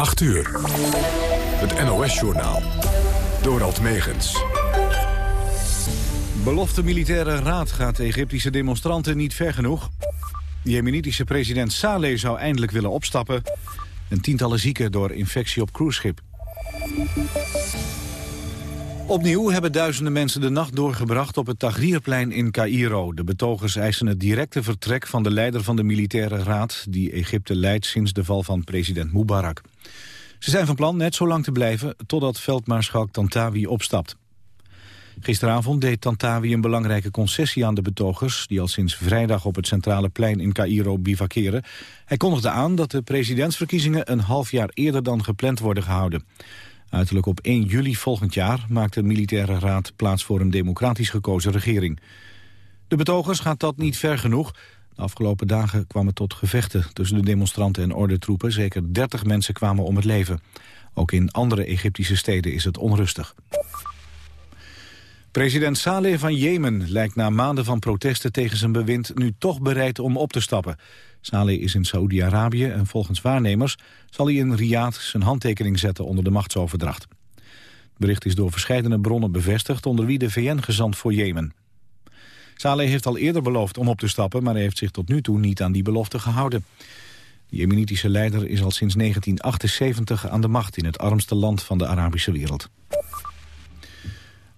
8 uur. Het NOS-journaal. Dorald Megens. Belofte militaire raad gaat Egyptische demonstranten niet ver genoeg. Jemenitische president Saleh zou eindelijk willen opstappen. En tientallen zieken door infectie op cruiseschip. Opnieuw hebben duizenden mensen de nacht doorgebracht op het Tahrirplein in Cairo. De betogers eisen het directe vertrek van de leider van de militaire raad... die Egypte leidt sinds de val van president Mubarak. Ze zijn van plan net zo lang te blijven totdat veldmaarschalk Tantawi opstapt. Gisteravond deed Tantawi een belangrijke concessie aan de betogers... die al sinds vrijdag op het centrale plein in Cairo bivakeren. Hij kondigde aan dat de presidentsverkiezingen een half jaar eerder dan gepland worden gehouden. Uiterlijk op 1 juli volgend jaar maakt de militaire raad plaats voor een democratisch gekozen regering. De betogers gaat dat niet ver genoeg. De afgelopen dagen kwamen tot gevechten tussen de demonstranten en ordentroepen. Zeker 30 mensen kwamen om het leven. Ook in andere Egyptische steden is het onrustig. President Saleh van Jemen lijkt na maanden van protesten tegen zijn bewind nu toch bereid om op te stappen. Saleh is in Saoedi-Arabië en volgens waarnemers zal hij in Riyadh zijn handtekening zetten onder de machtsoverdracht. Het bericht is door verschillende bronnen bevestigd, onder wie de VN-gezant voor Jemen. Saleh heeft al eerder beloofd om op te stappen, maar hij heeft zich tot nu toe niet aan die belofte gehouden. De jemenitische leider is al sinds 1978 aan de macht in het armste land van de Arabische wereld.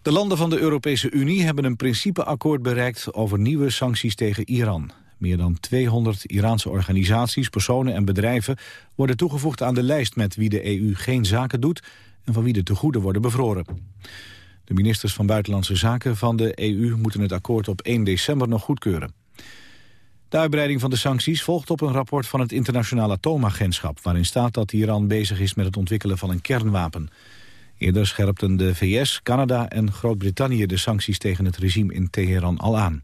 De landen van de Europese Unie hebben een principeakkoord bereikt over nieuwe sancties tegen Iran. Meer dan 200 Iraanse organisaties, personen en bedrijven worden toegevoegd aan de lijst met wie de EU geen zaken doet en van wie de tegoeden worden bevroren. De ministers van Buitenlandse Zaken van de EU moeten het akkoord op 1 december nog goedkeuren. De uitbreiding van de sancties volgt op een rapport van het Internationaal Atoomagentschap... waarin staat dat Iran bezig is met het ontwikkelen van een kernwapen. Eerder scherpten de VS, Canada en Groot-Brittannië de sancties tegen het regime in Teheran al aan.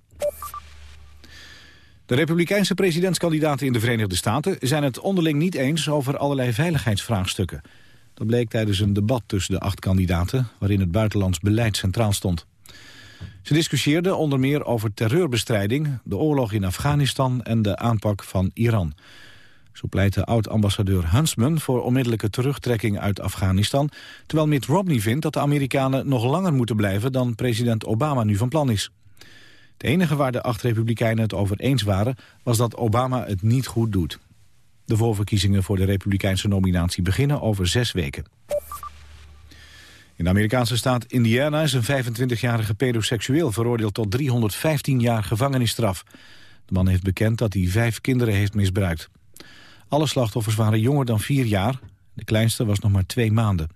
De republikeinse presidentskandidaten in de Verenigde Staten zijn het onderling niet eens over allerlei veiligheidsvraagstukken. Dat bleek tijdens een debat tussen de acht kandidaten waarin het buitenlands beleid centraal stond. Ze discussieerden onder meer over terreurbestrijding, de oorlog in Afghanistan en de aanpak van Iran. Zo pleitte oud-ambassadeur Huntsman voor onmiddellijke terugtrekking uit Afghanistan... terwijl Mitt Romney vindt dat de Amerikanen nog langer moeten blijven... dan president Obama nu van plan is. Het enige waar de acht republikeinen het over eens waren... was dat Obama het niet goed doet. De voorverkiezingen voor de republikeinse nominatie beginnen over zes weken. In de Amerikaanse staat Indiana is een 25-jarige pedoseksueel veroordeeld tot 315 jaar gevangenisstraf. De man heeft bekend dat hij vijf kinderen heeft misbruikt. Alle slachtoffers waren jonger dan vier jaar. De kleinste was nog maar twee maanden.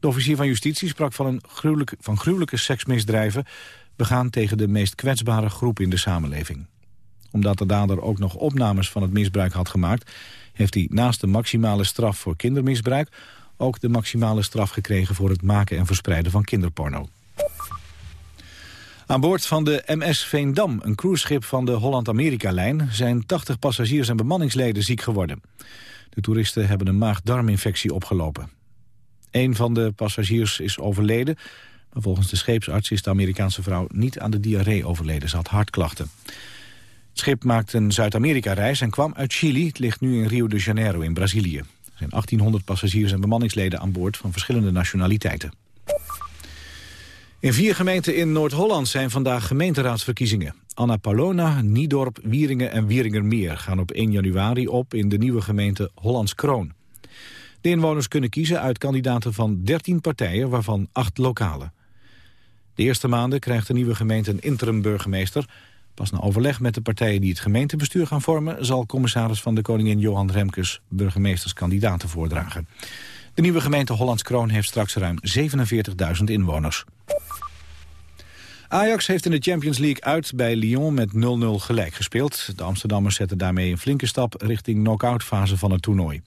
De officier van justitie sprak van, een van gruwelijke seksmisdrijven... begaan tegen de meest kwetsbare groep in de samenleving. Omdat de dader ook nog opnames van het misbruik had gemaakt... heeft hij naast de maximale straf voor kindermisbruik... ook de maximale straf gekregen voor het maken en verspreiden van kinderporno. Aan boord van de MS Veendam, een cruiseschip van de Holland-Amerika-lijn... zijn 80 passagiers en bemanningsleden ziek geworden. De toeristen hebben een maag-darminfectie opgelopen. Een van de passagiers is overleden... volgens de scheepsarts is de Amerikaanse vrouw niet aan de diarree overleden. Ze had hartklachten. Het schip maakte een Zuid-Amerika-reis en kwam uit Chili. Het ligt nu in Rio de Janeiro in Brazilië. Er zijn 1800 passagiers en bemanningsleden aan boord van verschillende nationaliteiten. In vier gemeenten in Noord-Holland zijn vandaag gemeenteraadsverkiezingen. Anna Palona, Niedorp, Wieringen en Wieringermeer gaan op 1 januari op in de nieuwe gemeente Hollands Kroon. De inwoners kunnen kiezen uit kandidaten van 13 partijen, waarvan 8 lokale. De eerste maanden krijgt de nieuwe gemeente een interim-burgemeester. Pas na overleg met de partijen die het gemeentebestuur gaan vormen... zal commissaris van de koningin Johan Remkes burgemeesterskandidaten voordragen. De nieuwe gemeente Hollands Kroon heeft straks ruim 47.000 inwoners. Ajax heeft in de Champions League uit bij Lyon met 0-0 gelijk gespeeld. De Amsterdammers zetten daarmee een flinke stap richting knock-out fase van het toernooi.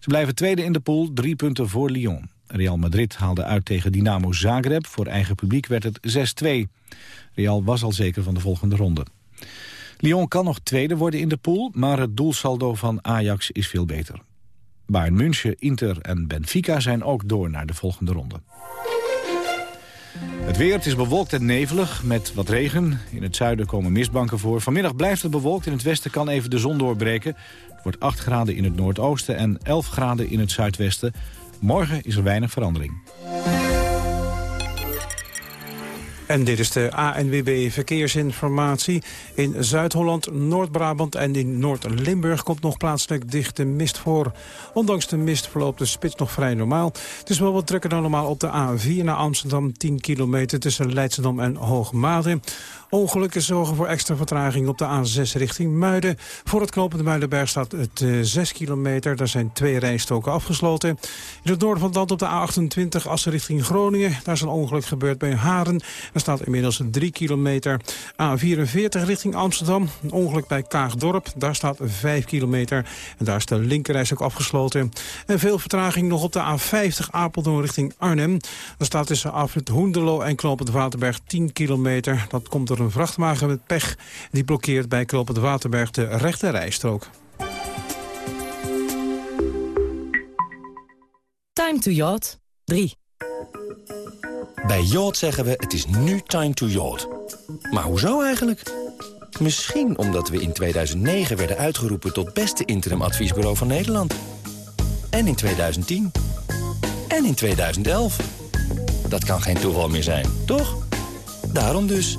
Ze blijven tweede in de pool, drie punten voor Lyon. Real Madrid haalde uit tegen Dynamo Zagreb. Voor eigen publiek werd het 6-2. Real was al zeker van de volgende ronde. Lyon kan nog tweede worden in de pool, maar het doelsaldo van Ajax is veel beter. Bayern München, Inter en Benfica zijn ook door naar de volgende ronde. Het weer, het is bewolkt en nevelig met wat regen. In het zuiden komen mistbanken voor. Vanmiddag blijft het bewolkt. In het westen kan even de zon doorbreken. Het wordt 8 graden in het noordoosten en 11 graden in het zuidwesten. Morgen is er weinig verandering. En dit is de ANWB Verkeersinformatie. In Zuid-Holland, Noord-Brabant en in Noord-Limburg komt nog plaatselijk dichte mist voor. Ondanks de mist verloopt de spits nog vrij normaal. Het is wel wat drukker dan normaal op de A4 naar Amsterdam. 10 kilometer tussen Leidschendam en Hoogmade. Ongelukken zorgen voor extra vertraging op de A6 richting Muiden. Voor het knooppunt Muidenberg staat het uh, eh, 6 kilometer. Daar zijn twee rijstoken afgesloten. In het noorden van het land op de A28 Assen richting Groningen. Daar is een ongeluk gebeurd bij Haren. Er staat inmiddels 3 kilometer. A44 richting Amsterdam. Een ongeluk bij Kaagdorp. Daar staat 5 kilometer. En daar is de linkerreis ook afgesloten. En veel vertraging nog op de A50 Apeldoorn richting Arnhem. Daar staat tussen Afrit Hoenderlo en knooppunt Waterberg 10 kilometer. Dat komt door een vrachtwagen met pech. Die blokkeert bij Kloppen de Waterberg de rechte rijstrook. Time to yacht 3. Bij Yacht zeggen we het is nu time to yacht. Maar hoezo eigenlijk? Misschien omdat we in 2009 werden uitgeroepen tot beste interimadviesbureau van Nederland. En in 2010. En in 2011. Dat kan geen toeval meer zijn, toch? Daarom dus.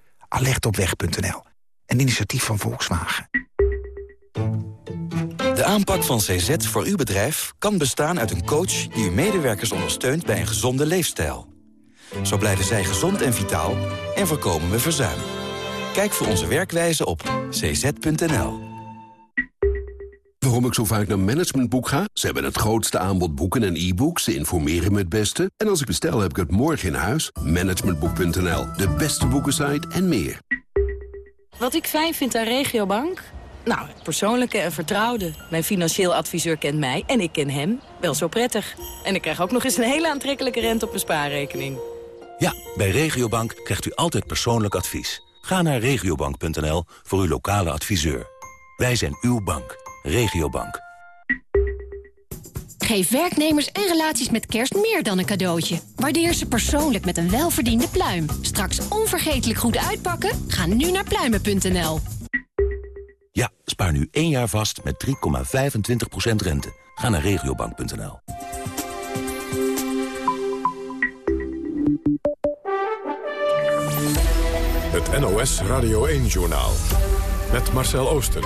Alertopweg.nl. Een initiatief van Volkswagen. De aanpak van CZ voor uw bedrijf kan bestaan uit een coach... die uw medewerkers ondersteunt bij een gezonde leefstijl. Zo blijven zij gezond en vitaal en voorkomen we verzuim. Kijk voor onze werkwijze op cz.nl. Waarom ik zo vaak naar Managementboek ga? Ze hebben het grootste aanbod boeken en e-books. Ze informeren me het beste. En als ik bestel, heb ik het morgen in huis. Managementboek.nl, de beste boekensite en meer. Wat ik fijn vind aan Regiobank? Nou, persoonlijke en vertrouwde. Mijn financieel adviseur kent mij en ik ken hem wel zo prettig. En ik krijg ook nog eens een hele aantrekkelijke rente op mijn spaarrekening. Ja, bij Regiobank krijgt u altijd persoonlijk advies. Ga naar regiobank.nl voor uw lokale adviseur. Wij zijn uw bank. Regiobank. Geef werknemers en relaties met kerst meer dan een cadeautje. Waardeer ze persoonlijk met een welverdiende pluim. Straks onvergetelijk goed uitpakken? Ga nu naar pluimen.nl. Ja, spaar nu één jaar vast met 3,25% rente. Ga naar regiobank.nl. Het NOS Radio 1-journaal. Met Marcel Oosten.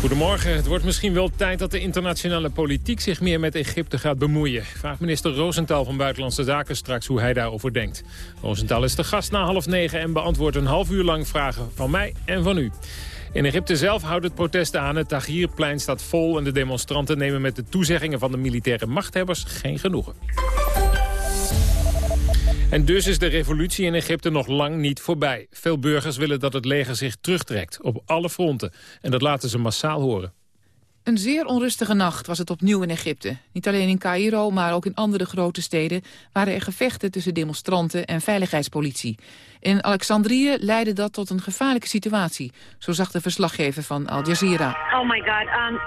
Goedemorgen. Het wordt misschien wel tijd dat de internationale politiek zich meer met Egypte gaat bemoeien. Vraag minister Rosenthal van Buitenlandse Zaken straks hoe hij daarover denkt. Rosenthal is de gast na half negen en beantwoordt een half uur lang vragen van mij en van u. In Egypte zelf houdt het protest aan. Het Tahrirplein staat vol en de demonstranten nemen met de toezeggingen van de militaire machthebbers geen genoegen. En dus is de revolutie in Egypte nog lang niet voorbij. Veel burgers willen dat het leger zich terugtrekt, op alle fronten. En dat laten ze massaal horen. Een zeer onrustige nacht was het opnieuw in Egypte. Niet alleen in Cairo, maar ook in andere grote steden... waren er gevechten tussen demonstranten en veiligheidspolitie. In Alexandrië leidde dat tot een gevaarlijke situatie. Zo zag de verslaggever van Al Jazeera. Oh my god, um,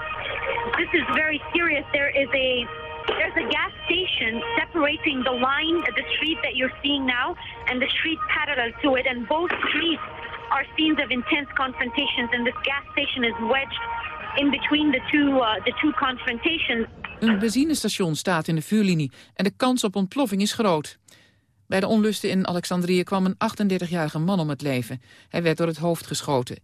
this is very serious. There is a There's a gas station separating the line, the street that you're seeing now, and the street parallel to it. And both streets are scenes of intense confrontations, and this gas station is wedged in between the two, uh, the two confrontations. Een benzinestation staat in de vuurlinie en de kans op ontploffing is groot. Bij de onlusten in Alexandrië kwam een 38-jarige man om het leven. Hij werd door het hoofd geschoten.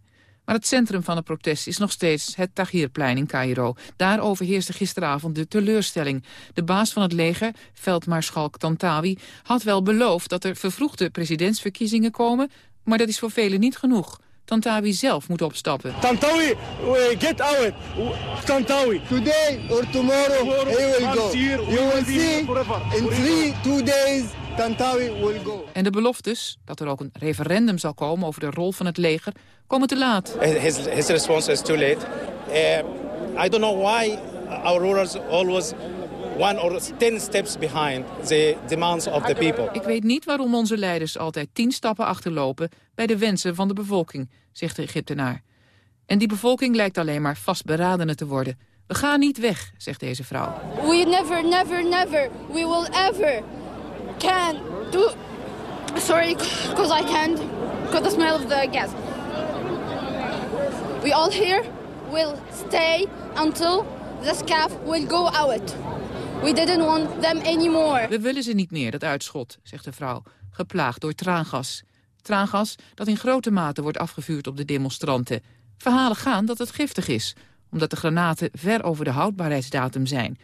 Maar het centrum van het protest is nog steeds het Tahrirplein in Cairo. Daar overheerste gisteravond de teleurstelling. De baas van het leger, veldmaarschalk Tantawi, had wel beloofd dat er vervroegde presidentsverkiezingen komen, maar dat is voor velen niet genoeg. Tantawi zelf moet opstappen. Tantawi, get out. Tantawi. Today or tomorrow, he will go. You will see in three, two days, Tantawi will go. En de beloftes, dat er ook een referendum zal komen over de rol van het leger, komen te laat. His, his response is too late. Uh, I don't know why our rulers always one or ten steps behind the demands of the people. Ik weet niet waarom onze leiders altijd tien stappen achterlopen bij de wensen van de bevolking, zegt de Egyptenaar. En die bevolking lijkt alleen maar vastberadenen te worden. We gaan niet weg, zegt deze vrouw. We never, never, never, we will ever can do... Sorry, because I can't, because the smell of the gas. We all here will stay until the scaf will go out. We didn't want them anymore. We willen ze niet meer, dat uitschot, zegt de vrouw, geplaagd door traangas. Traangas dat in grote mate wordt afgevuurd op de demonstranten. Verhalen gaan dat het giftig is, omdat de granaten ver over de houdbaarheidsdatum zijn.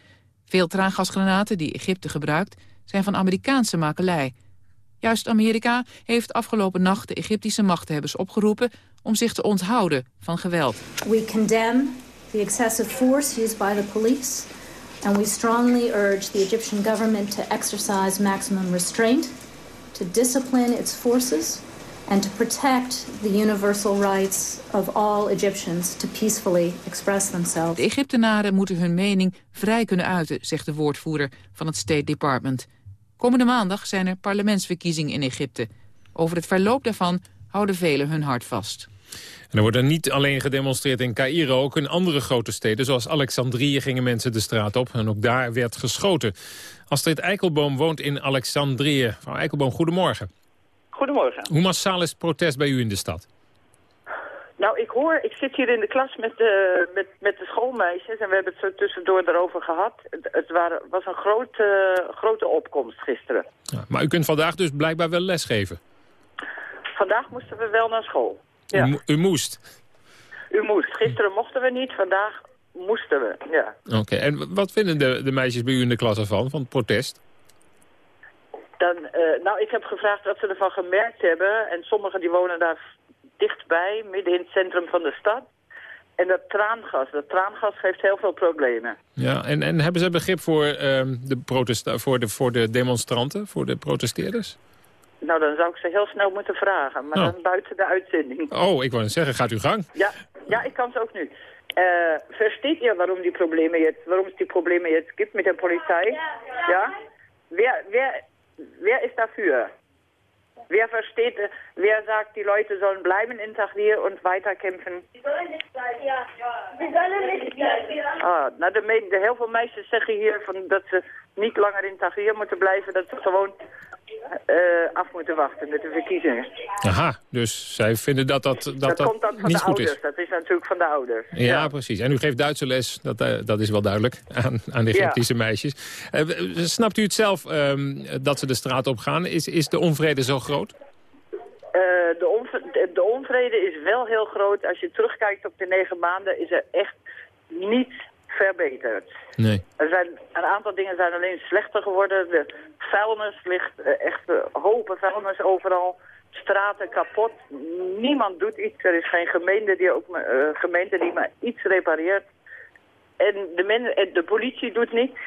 Veel traangasgranaten die Egypte gebruikt, zijn van Amerikaanse makelij. Juist Amerika heeft afgelopen nacht de Egyptische machthebbers opgeroepen om zich te onthouden van geweld. We condemn the excessive force used by the police and we strongly urge the Egyptian government to exercise maximum restraint, to discipline its forces and to protect the universal rights of all Egyptians to peacefully express themselves. De Egyptenaren moeten hun mening vrij kunnen uiten, zegt de woordvoerder van het State Department. Komende maandag zijn er parlementsverkiezingen in Egypte. Over het verloop daarvan houden velen hun hart vast. En er wordt er niet alleen gedemonstreerd in Cairo, ook in andere grote steden, zoals Alexandrië, gingen mensen de straat op. En ook daar werd geschoten. Astrid Eikelboom woont in Alexandrië. Mevrouw Eikelboom, goedemorgen. Goedemorgen. Hoe massaal is het protest bij u in de stad? Nou, ik hoor, ik zit hier in de klas met de, met, met de schoolmeisjes en we hebben het zo tussendoor erover gehad. Het, het waren, was een grote, grote opkomst gisteren. Ja, maar u kunt vandaag dus blijkbaar wel lesgeven? Vandaag moesten we wel naar school. Ja. U, u moest? U moest. Gisteren mochten we niet, vandaag moesten we, ja. Oké, en wat vinden de, de meisjes bij u in de klas ervan, van het protest? Dan, uh, nou, ik heb gevraagd wat ze ervan gemerkt hebben. En sommigen die wonen daar dichtbij, midden in het centrum van de stad. En dat traangas, dat traangas geeft heel veel problemen. Ja, en, en hebben ze begrip voor, uh, de protest voor, de, voor de demonstranten, voor de protesteerders? Nou, dan zou ik ze heel snel moeten vragen, maar Oh. dan buiten de uitzending. Oh, ik wou net zeggen, gaat uw gang. Ja, ja, ik kan ze ook nu. Uh, versteht ihr, warum die Probleme jetzt, warum es die Probleme jetzt gibt mit der Polizei? Ja? Wer, wer, wer ist dafür? Wer versteht, wer sagt, die Leute sollen bleiben in Tahrir und weiterkämpfen? Die sollen nicht bleiben, ja. Die sollen nicht bleiben. Ah, nou, de, de, heel veel meisjes zeggen hier van dat ze niet langer in Tahrir moeten blijven, dat ze gewoon af moeten wachten met de verkiezingen. Aha, dus zij vinden dat dat, dat, Dat, dat komt dan van niet de goed ouders, is. dat is natuurlijk van de ouders. Ja, precies. En u geeft Duitse les, dat, eh, dat is wel duidelijk, aan, aan de Ja. Egyptische meisjes. Eh, snapt u het zelf ehm, dat ze de straat op gaan? Is, is de onvrede zo groot? De, de, de onvrede is wel heel groot. Als je terugkijkt op de negen maanden is er echt niet verbeterd. Nee. Er zijn, een aantal dingen zijn alleen slechter geworden. De vuilnis ligt eh, echt eh, hopen vuilnis overal. Straten kapot. Niemand doet iets. Er is geen gemeente die, ook, eh, gemeente die maar iets repareert. En de, men, en de politie doet niets.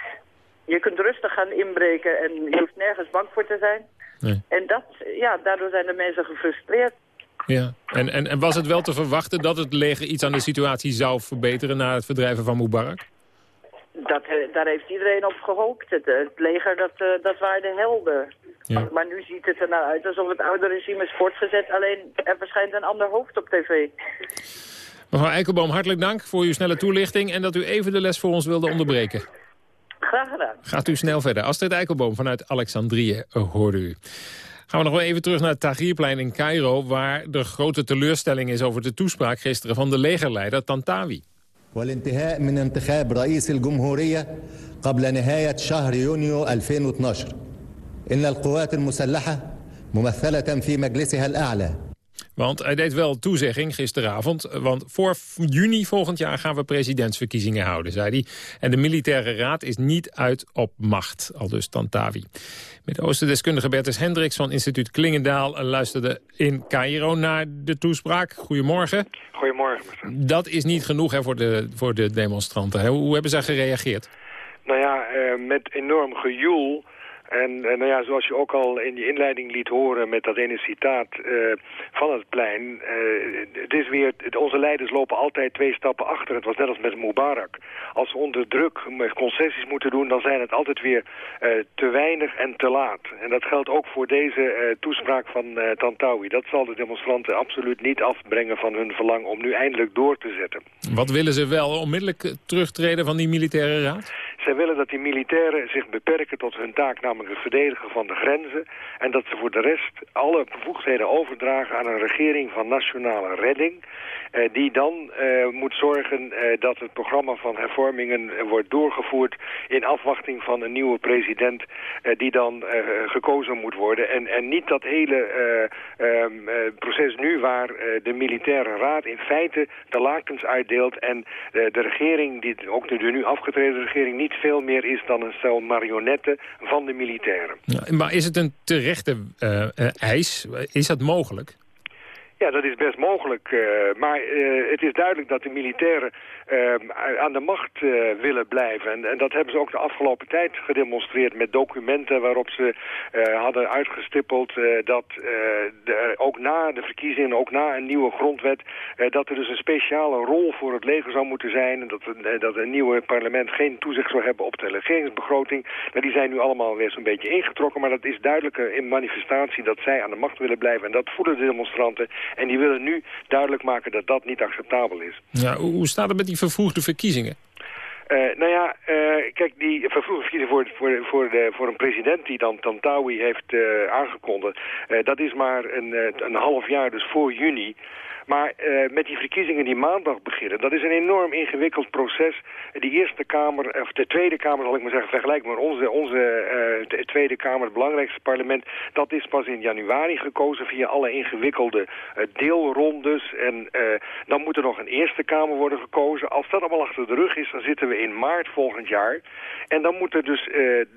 Je kunt rustig gaan inbreken en je hoeft nergens bang voor te zijn. Nee. En dat, ja, daardoor zijn de mensen gefrustreerd. Ja. En, en, en was het wel te verwachten dat het leger iets aan de situatie zou verbeteren na het verdrijven van Mubarak? Dat, eh, daar heeft iedereen op gehoopt. Het, eh, het leger, dat, eh, dat waren de helden. Ja. Maar nu ziet het er nou uit alsof het oude regime is voortgezet. Alleen er verschijnt een ander hoofd op tv. Mevrouw Eikelboom, hartelijk dank voor uw snelle toelichting... en dat u even de les voor ons wilde onderbreken. Graag gedaan. Gaat u snel verder. Astrid Eikelboom vanuit Alexandrië hoorde u. Gaan we nog wel even terug naar het Tahrirplein in Cairo... waar de grote teleurstelling is over de toespraak gisteren van de legerleider Tantawi. والانتهاء من انتخاب رئيس الجمهورية قبل نهاية شهر يونيو 2012 إن القوات المسلحة ممثلة في مجلسها الأعلى Want hij deed wel toezegging gisteravond. Want voor juni volgend jaar gaan we presidentsverkiezingen houden, zei hij. En de militaire raad is niet uit op macht, al dus Tantawi. Midden-Oosten-deskundige Bertus Hendricks van instituut Klingendaal... luisterde in Cairo naar de toespraak. Goedemorgen. Goedemorgen. Dat is niet genoeg hè, voor, de, voor de demonstranten. Hoe hebben zij gereageerd? Nou ja, uh, met enorm gejoel en uh, nou ja, zoals je ook al in die inleiding liet horen met dat ene citaat uh, van het plein. Uh, het is weer, onze leiders lopen altijd twee stappen achter. Het was net als met Mubarak. Als ze onder druk concessies moeten doen, dan zijn het altijd weer te weinig en te laat. En dat geldt ook voor deze toespraak van Tantawi. Dat zal de demonstranten absoluut niet afbrengen van hun verlang om nu eindelijk door te zetten. Wat willen ze wel? Onmiddellijk terugtreden van die militaire raad? Zij willen dat die militairen zich beperken tot hun taak, namelijk het verdedigen van de grenzen. En dat ze voor de rest alle bevoegdheden overdragen aan een regering van nationale redding. Eh, die dan eh, moet zorgen eh, dat het programma van hervormingen eh, wordt doorgevoerd in afwachting van een nieuwe president eh, die dan gekozen moet worden. En, en niet dat hele ehm, proces nu waar de militaire raad in feite de lakens uitdeelt en de regering, die, ook de nu afgetreden regering, niet veel meer is dan een stel marionetten van de militairen. Maar is het een terechte eis? Is dat mogelijk? Ja, dat is best mogelijk. Uh, maar uh, het is duidelijk dat de militairen uh, aan de macht willen blijven. En, en, dat hebben ze ook de afgelopen tijd gedemonstreerd met documenten waarop ze hadden uitgestippeld dat ook na de verkiezingen, ook na een nieuwe grondwet, dat er dus een speciale rol voor het leger zou moeten zijn. En dat, dat een nieuwe parlement geen toezicht zou hebben op de regeringsbegroting. Nou, die zijn nu allemaal weer zo'n beetje ingetrokken. Maar dat is duidelijk in manifestatie dat zij aan de macht willen blijven. En dat voelen de demonstranten. En die willen nu duidelijk maken dat dat niet acceptabel is. Ja, hoe staat het met die vervroegde verkiezingen? Uh, nou ja, uh, kijk, die vervroegde verkiezingen voor, voor, voor, de, voor een president die dan Tantawi heeft uh, aangekondigd... dat is maar een, een half jaar, dus voor juni... Maar uh, met die verkiezingen die maandag beginnen, dat is een enorm ingewikkeld proces. Die Eerste Kamer, of de Tweede Kamer zal ik maar zeggen, vergelijk maar onze, onze uh, Tweede Kamer, het belangrijkste parlement, dat is pas in januari gekozen via alle ingewikkelde uh, deelrondes. En dan moet er nog een Eerste Kamer worden gekozen. Als dat allemaal achter de rug is, dan zitten we in maart volgend jaar. En dan moet er dus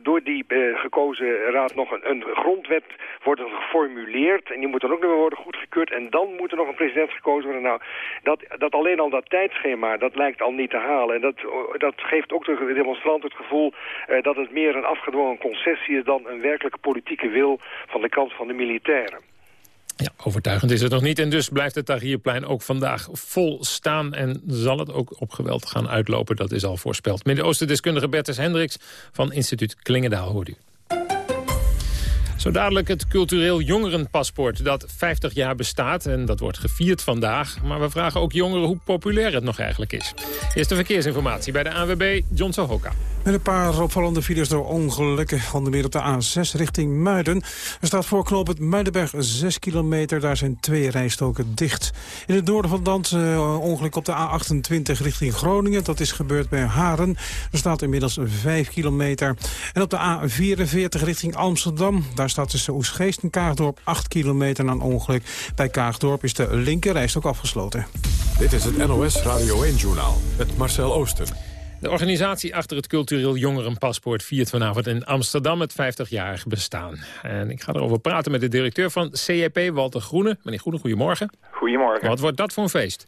door die gekozen raad nog een, een grondwet worden geformuleerd. En die moet dan ook nog worden goedgekeurd. En dan moet er nog een president gekozen worden. Nou, dat, dat alleen al dat tijdschema, dat lijkt al niet te halen. En dat, dat geeft ook de demonstranten het gevoel uh, dat het meer een afgedwongen concessie is... dan een werkelijke politieke wil van de kant van de militairen. Ja, overtuigend is het nog niet. En dus blijft het Tahrirplein ook vandaag vol staan... en zal het ook op geweld gaan uitlopen. Dat is al voorspeld. Midden-Oosten-deskundige Bertus Hendricks van instituut Klingendaal hoort u. Zo dadelijk het cultureel jongerenpaspoort dat 50 jaar bestaat. En dat wordt gevierd vandaag. Maar we vragen ook jongeren hoe populair het nog eigenlijk is. Eerste verkeersinformatie bij de ANWB, John Sohoka. Met een paar opvallende files door ongelukken. Onder meer op de A6 richting Muiden. Er staat voor knooppunt Muidenberg 6 kilometer. Daar zijn twee rijstoken dicht. In het noorden van land uh, ongeluk op de A28 richting Groningen. Dat is gebeurd bij Haren. Er staat inmiddels 5 kilometer. En op de A44 richting Amsterdam. Daar staat tussen Oesgeest en Kaagdorp 8 kilometer een ongeluk. Bij Kaagdorp is de linker ook afgesloten. Dit is het NOS Radio 1-journaal met Marcel Oosten. De organisatie achter het cultureel jongerenpaspoort viert vanavond in Amsterdam het 50-jarig bestaan. En ik ga erover praten met de directeur van CEP, Walter Groene. Meneer Groene, goedemorgen. Goedemorgen. Wat wordt dat voor een feest?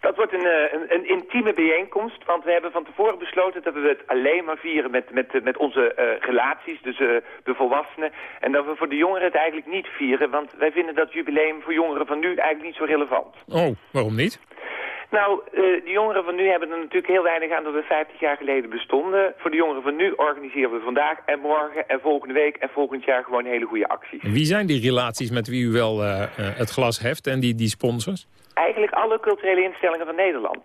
Dat wordt een, eh, een, een, intieme bijeenkomst, want we hebben van tevoren besloten dat we het alleen maar vieren met, met, met onze uh, relaties, dus uh, de volwassenen. En dat we voor de jongeren het eigenlijk niet vieren, want wij vinden dat jubileum voor jongeren van nu eigenlijk niet zo relevant. Oh, waarom niet? Nou, uh, de jongeren van nu hebben er natuurlijk heel weinig aan dat we 50 jaar geleden bestonden. Voor de jongeren van nu organiseren we vandaag en morgen en volgende week en volgend jaar gewoon hele goede acties. Wie zijn die relaties met wie u wel uh, het glas heft en die, die sponsors? Eigenlijk alle culturele instellingen van Nederland.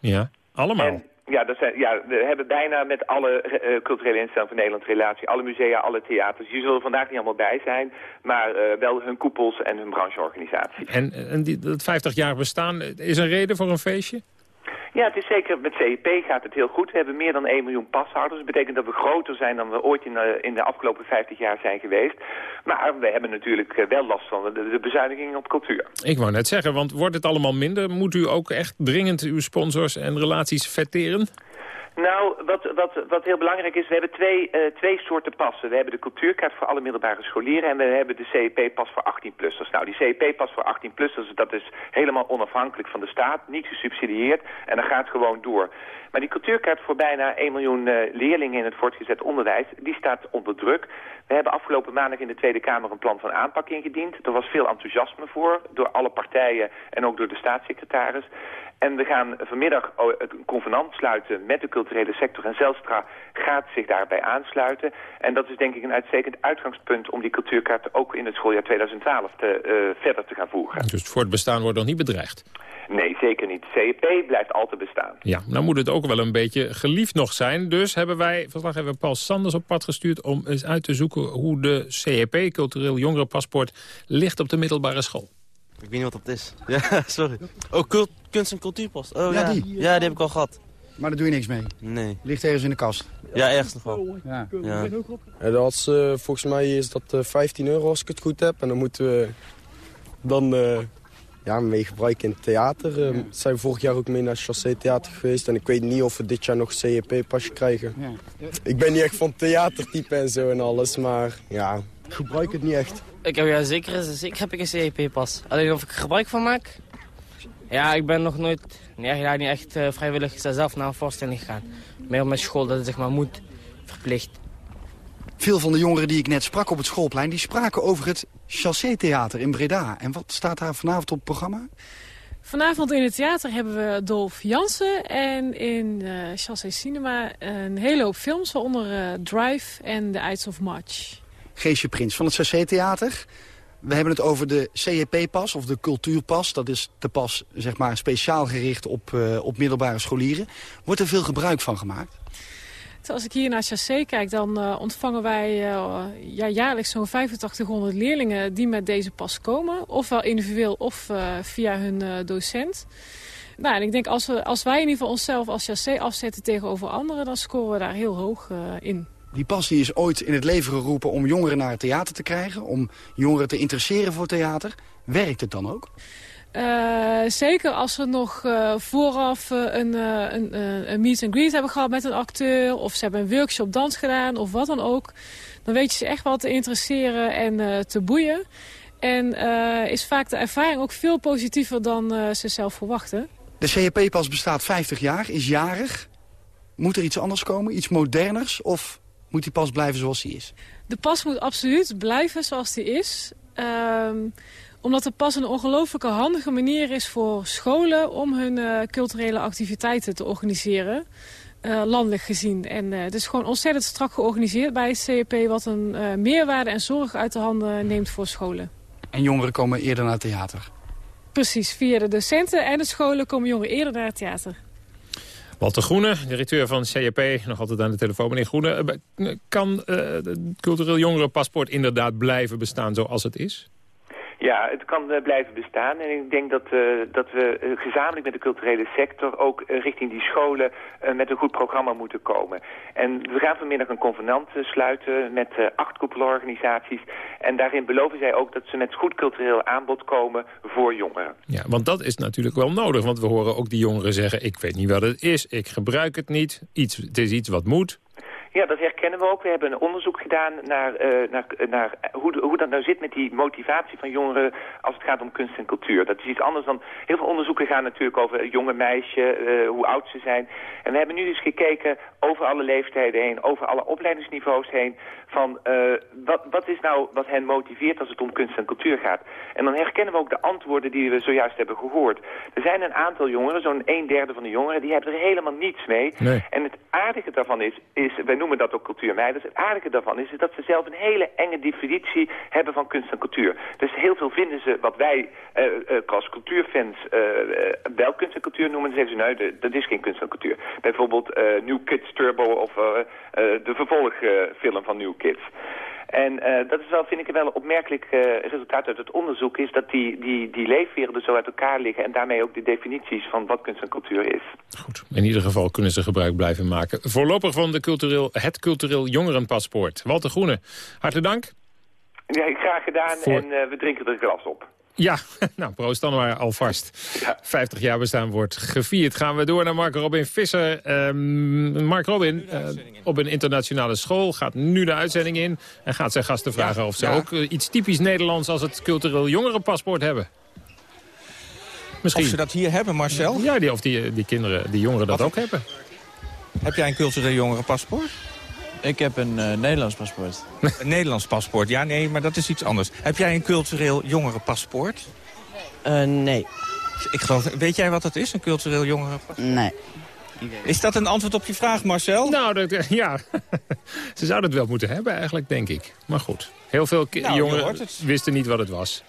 Ja, allemaal? En, ja, dat zijn, ja, we hebben bijna met alle uh, culturele instellingen van Nederland relatie. Alle musea, alle theaters. Die zullen vandaag niet allemaal bij zijn. Maar uh, wel hun koepels en hun brancheorganisatie. En, en die, dat 50 jaar bestaan, is een reden voor een feestje? Ja, het is zeker, met CEP gaat het heel goed. We hebben meer dan 1 miljoen pashouders. Dat betekent dat we groter zijn dan we ooit in de, in de afgelopen 50 jaar zijn geweest. Maar we hebben natuurlijk eh, wel last van de, de bezuinigingen op cultuur. Ik wou net zeggen, want wordt het allemaal minder? Moet u ook echt dringend uw sponsors en relaties verteren? Nou, wat, wat, wat heel belangrijk is, we hebben twee, uh, twee soorten passen. We hebben de cultuurkaart voor alle middelbare scholieren en we hebben de CEP-pas voor 18-plussers. Nou, die CEP-pas voor 18-plussers, dat is helemaal onafhankelijk van de staat, niet gesubsidieerd en dat gaat gewoon door. Maar die cultuurkaart voor bijna 1 miljoen uh, leerlingen in het voortgezet onderwijs, die staat onder druk. We hebben afgelopen maandag in de Tweede Kamer een plan van aanpak ingediend. Er was veel enthousiasme voor, door alle partijen en ook door de staatssecretaris. En we gaan vanmiddag een convenant sluiten met de culturele sector. En Zelstra gaat zich daarbij aansluiten. En dat is denk ik een uitstekend uitgangspunt om die cultuurkaart ook in het schooljaar 2012 te, uh, verder te gaan voeren. Dus het voortbestaan wordt nog niet bedreigd? Zeker niet. CEP blijft altijd bestaan. Ja, nou moet het ook wel een beetje geliefd nog zijn. Dus hebben wij verslaggever Paul Sanders op pad gestuurd... om eens uit te zoeken hoe de CEP, cultureel jongerenpaspoort... ligt op de middelbare school. Ik weet niet wat dat is. Ja, sorry. Oh, kunst- en cultuurpost. Oh, ja, ja, die? Ja, die heb ik al gehad. Maar daar doe je niks mee? Nee. Ligt ergens in de kast? Ja, ergens nog wel. Ja. ja. ja dat is, uh, volgens mij is dat uh, 15 euro als ik het goed heb. En dan moeten we dan uh, ja, mee gebruiken in het theater. Ja. We zijn vorig jaar ook mee naar Chassé Theater geweest. En ik weet niet of we dit jaar nog CEP-pasje krijgen. Ja. Ik ben niet echt van theatertype en zo en alles. Maar ja, ik gebruik het niet echt. Ik heb ja, zeker, zeker heb ik een CEP-pas. Alleen of ik er gebruik van maak? Ja, ik ben nog nooit, nee, ja, niet echt uh, vrijwillig zelf naar een voorstelling gegaan. Meer op mijn school dat het zeg maar moet, verplicht. Veel van de jongeren die ik net sprak op het schoolplein... die spraken over het Chassé-theater in Breda. En wat staat daar vanavond op het programma? Vanavond in het theater hebben we Dolf Jansen en in uh, Chassé Cinema een hele hoop films... waaronder uh, Drive en The Ides of March. Geesje Prins van het CC-theater. We hebben het over de CEP-pas of de cultuurpas. Dat is de pas zeg maar, speciaal gericht op, uh, op middelbare scholieren. Wordt er veel gebruik van gemaakt? Als ik hier naar Chassé kijk, dan uh, ontvangen wij uh, ja, jaarlijks zo'n 8500 leerlingen die met deze pas komen. Ofwel individueel of via hun docent. Nou, en ik denk als, we, als wij in ieder geval onszelf als Chassé afzetten tegenover anderen... dan scoren we daar heel hoog in. Die passie is ooit in het leven geroepen om jongeren naar het theater te krijgen. Om jongeren te interesseren voor theater. Werkt het dan ook? Uh, zeker als we nog uh, vooraf uh, een, een, een, meet and greet hebben gehad met een acteur... of ze hebben een workshop dans gedaan of wat dan ook... dan weet je ze echt wel te interesseren en te boeien. En is vaak de ervaring ook veel positiever dan ze zelf verwachten. De CEP-pas bestaat 50 jaar, is jarig. Moet er iets anders komen, iets moderners? Of moet die pas blijven zoals die is? De pas moet absoluut blijven zoals die is. Uh, omdat de pas een ongelooflijke handige manier is voor scholen... om hun uh, culturele activiteiten te organiseren, uh, landelijk gezien. En uh, het is gewoon ontzettend strak georganiseerd bij het CEP... wat een meerwaarde en zorg uit de handen neemt voor scholen. En jongeren komen eerder naar het theater? Precies, via de docenten en de scholen komen jongeren eerder naar het theater. Walter Groene, directeur van CAP, nog altijd aan de telefoon. Meneer Groene, kan het cultureel jongerenpaspoort inderdaad blijven bestaan zoals het is? Ja, het kan uh, blijven bestaan. En ik denk dat, uh, dat we uh, gezamenlijk met de culturele sector ook richting die scholen met een goed programma moeten komen. En we gaan vanmiddag een convenant sluiten met acht koepelorganisaties. En daarin beloven zij ook dat ze met goed cultureel aanbod komen voor jongeren. Ja, want dat is natuurlijk wel nodig. Want we horen ook die jongeren zeggen, ik weet niet wat het is, ik gebruik het niet. Iets, het is iets wat moet. Ja, dat herkennen we ook. We hebben een onderzoek gedaan naar, uh, naar, naar hoe, hoe dat nou zit met die motivatie van jongeren als het gaat om kunst en cultuur. Dat is iets anders dan... Heel veel onderzoeken gaan natuurlijk over jonge meisje, uh, hoe oud ze zijn. En we hebben nu dus gekeken over alle leeftijden heen, over alle opleidingsniveaus heen, van uh, wat, wat is nou wat hen motiveert als het om kunst en cultuur gaat. En dan herkennen we ook de antwoorden die we zojuist hebben gehoord. Er zijn een aantal jongeren, zo'n een derde van de jongeren, die hebben er helemaal niets mee. Nee. En het aardige daarvan is, is, wij noemen dat ook cultuurmeiders, het aardige daarvan is, is dat ze zelf een hele enge definitie hebben van kunst en cultuur. Dus heel veel vinden ze wat wij uh, uh, als cultuurfans wel kunst en cultuur noemen, dan zeggen ze, nee, dat is geen kunst en cultuur. Bijvoorbeeld New Kids Turbo of de vervolgfilm van New Kids. En eh, dat is wel, vind ik, wel een opmerkelijk uh, resultaat uit het onderzoek... is dat die, die, die leefwerelden zo uit elkaar liggen... en daarmee ook de definities van wat kunst en cultuur is. Goed, in ieder geval kunnen ze gebruik blijven maken. Voorlopig van de cultureel, het cultureel jongerenpaspoort. Walter Groene, hartelijk dank. Ja, graag gedaan en uh, we drinken er glas op. Ja, nou, proost dan maar alvast. Ja. 50 jaar bestaan wordt gevierd. Gaan we door naar Mark Robin Visser. Um, Mark Robin, uh, op een internationale school, gaat nu de uitzending in... en gaat zijn gasten vragen ja, of ze ja. ook uh, iets typisch Nederlands... als het cultureel jongerenpaspoort hebben. Misschien. Of ze dat hier hebben, Marcel? Ja, die, of die, die kinderen, die jongeren dat of, ook hebben. Heb jij een cultureel jongerenpaspoort? Ik heb een uh, Nederlands paspoort. een Nederlands paspoort? Ja, nee, maar dat is iets anders. Heb jij een cultureel jongerenpaspoort? Uh, nee. Ik geloof, weet jij wat dat is, een cultureel jongerenpaspoort? Nee. Is dat een antwoord op je vraag, Marcel? Nou, dat, ja. Ze zouden het wel moeten hebben eigenlijk, denk ik. Maar goed, heel veel nou, jongeren wisten niet wat het was.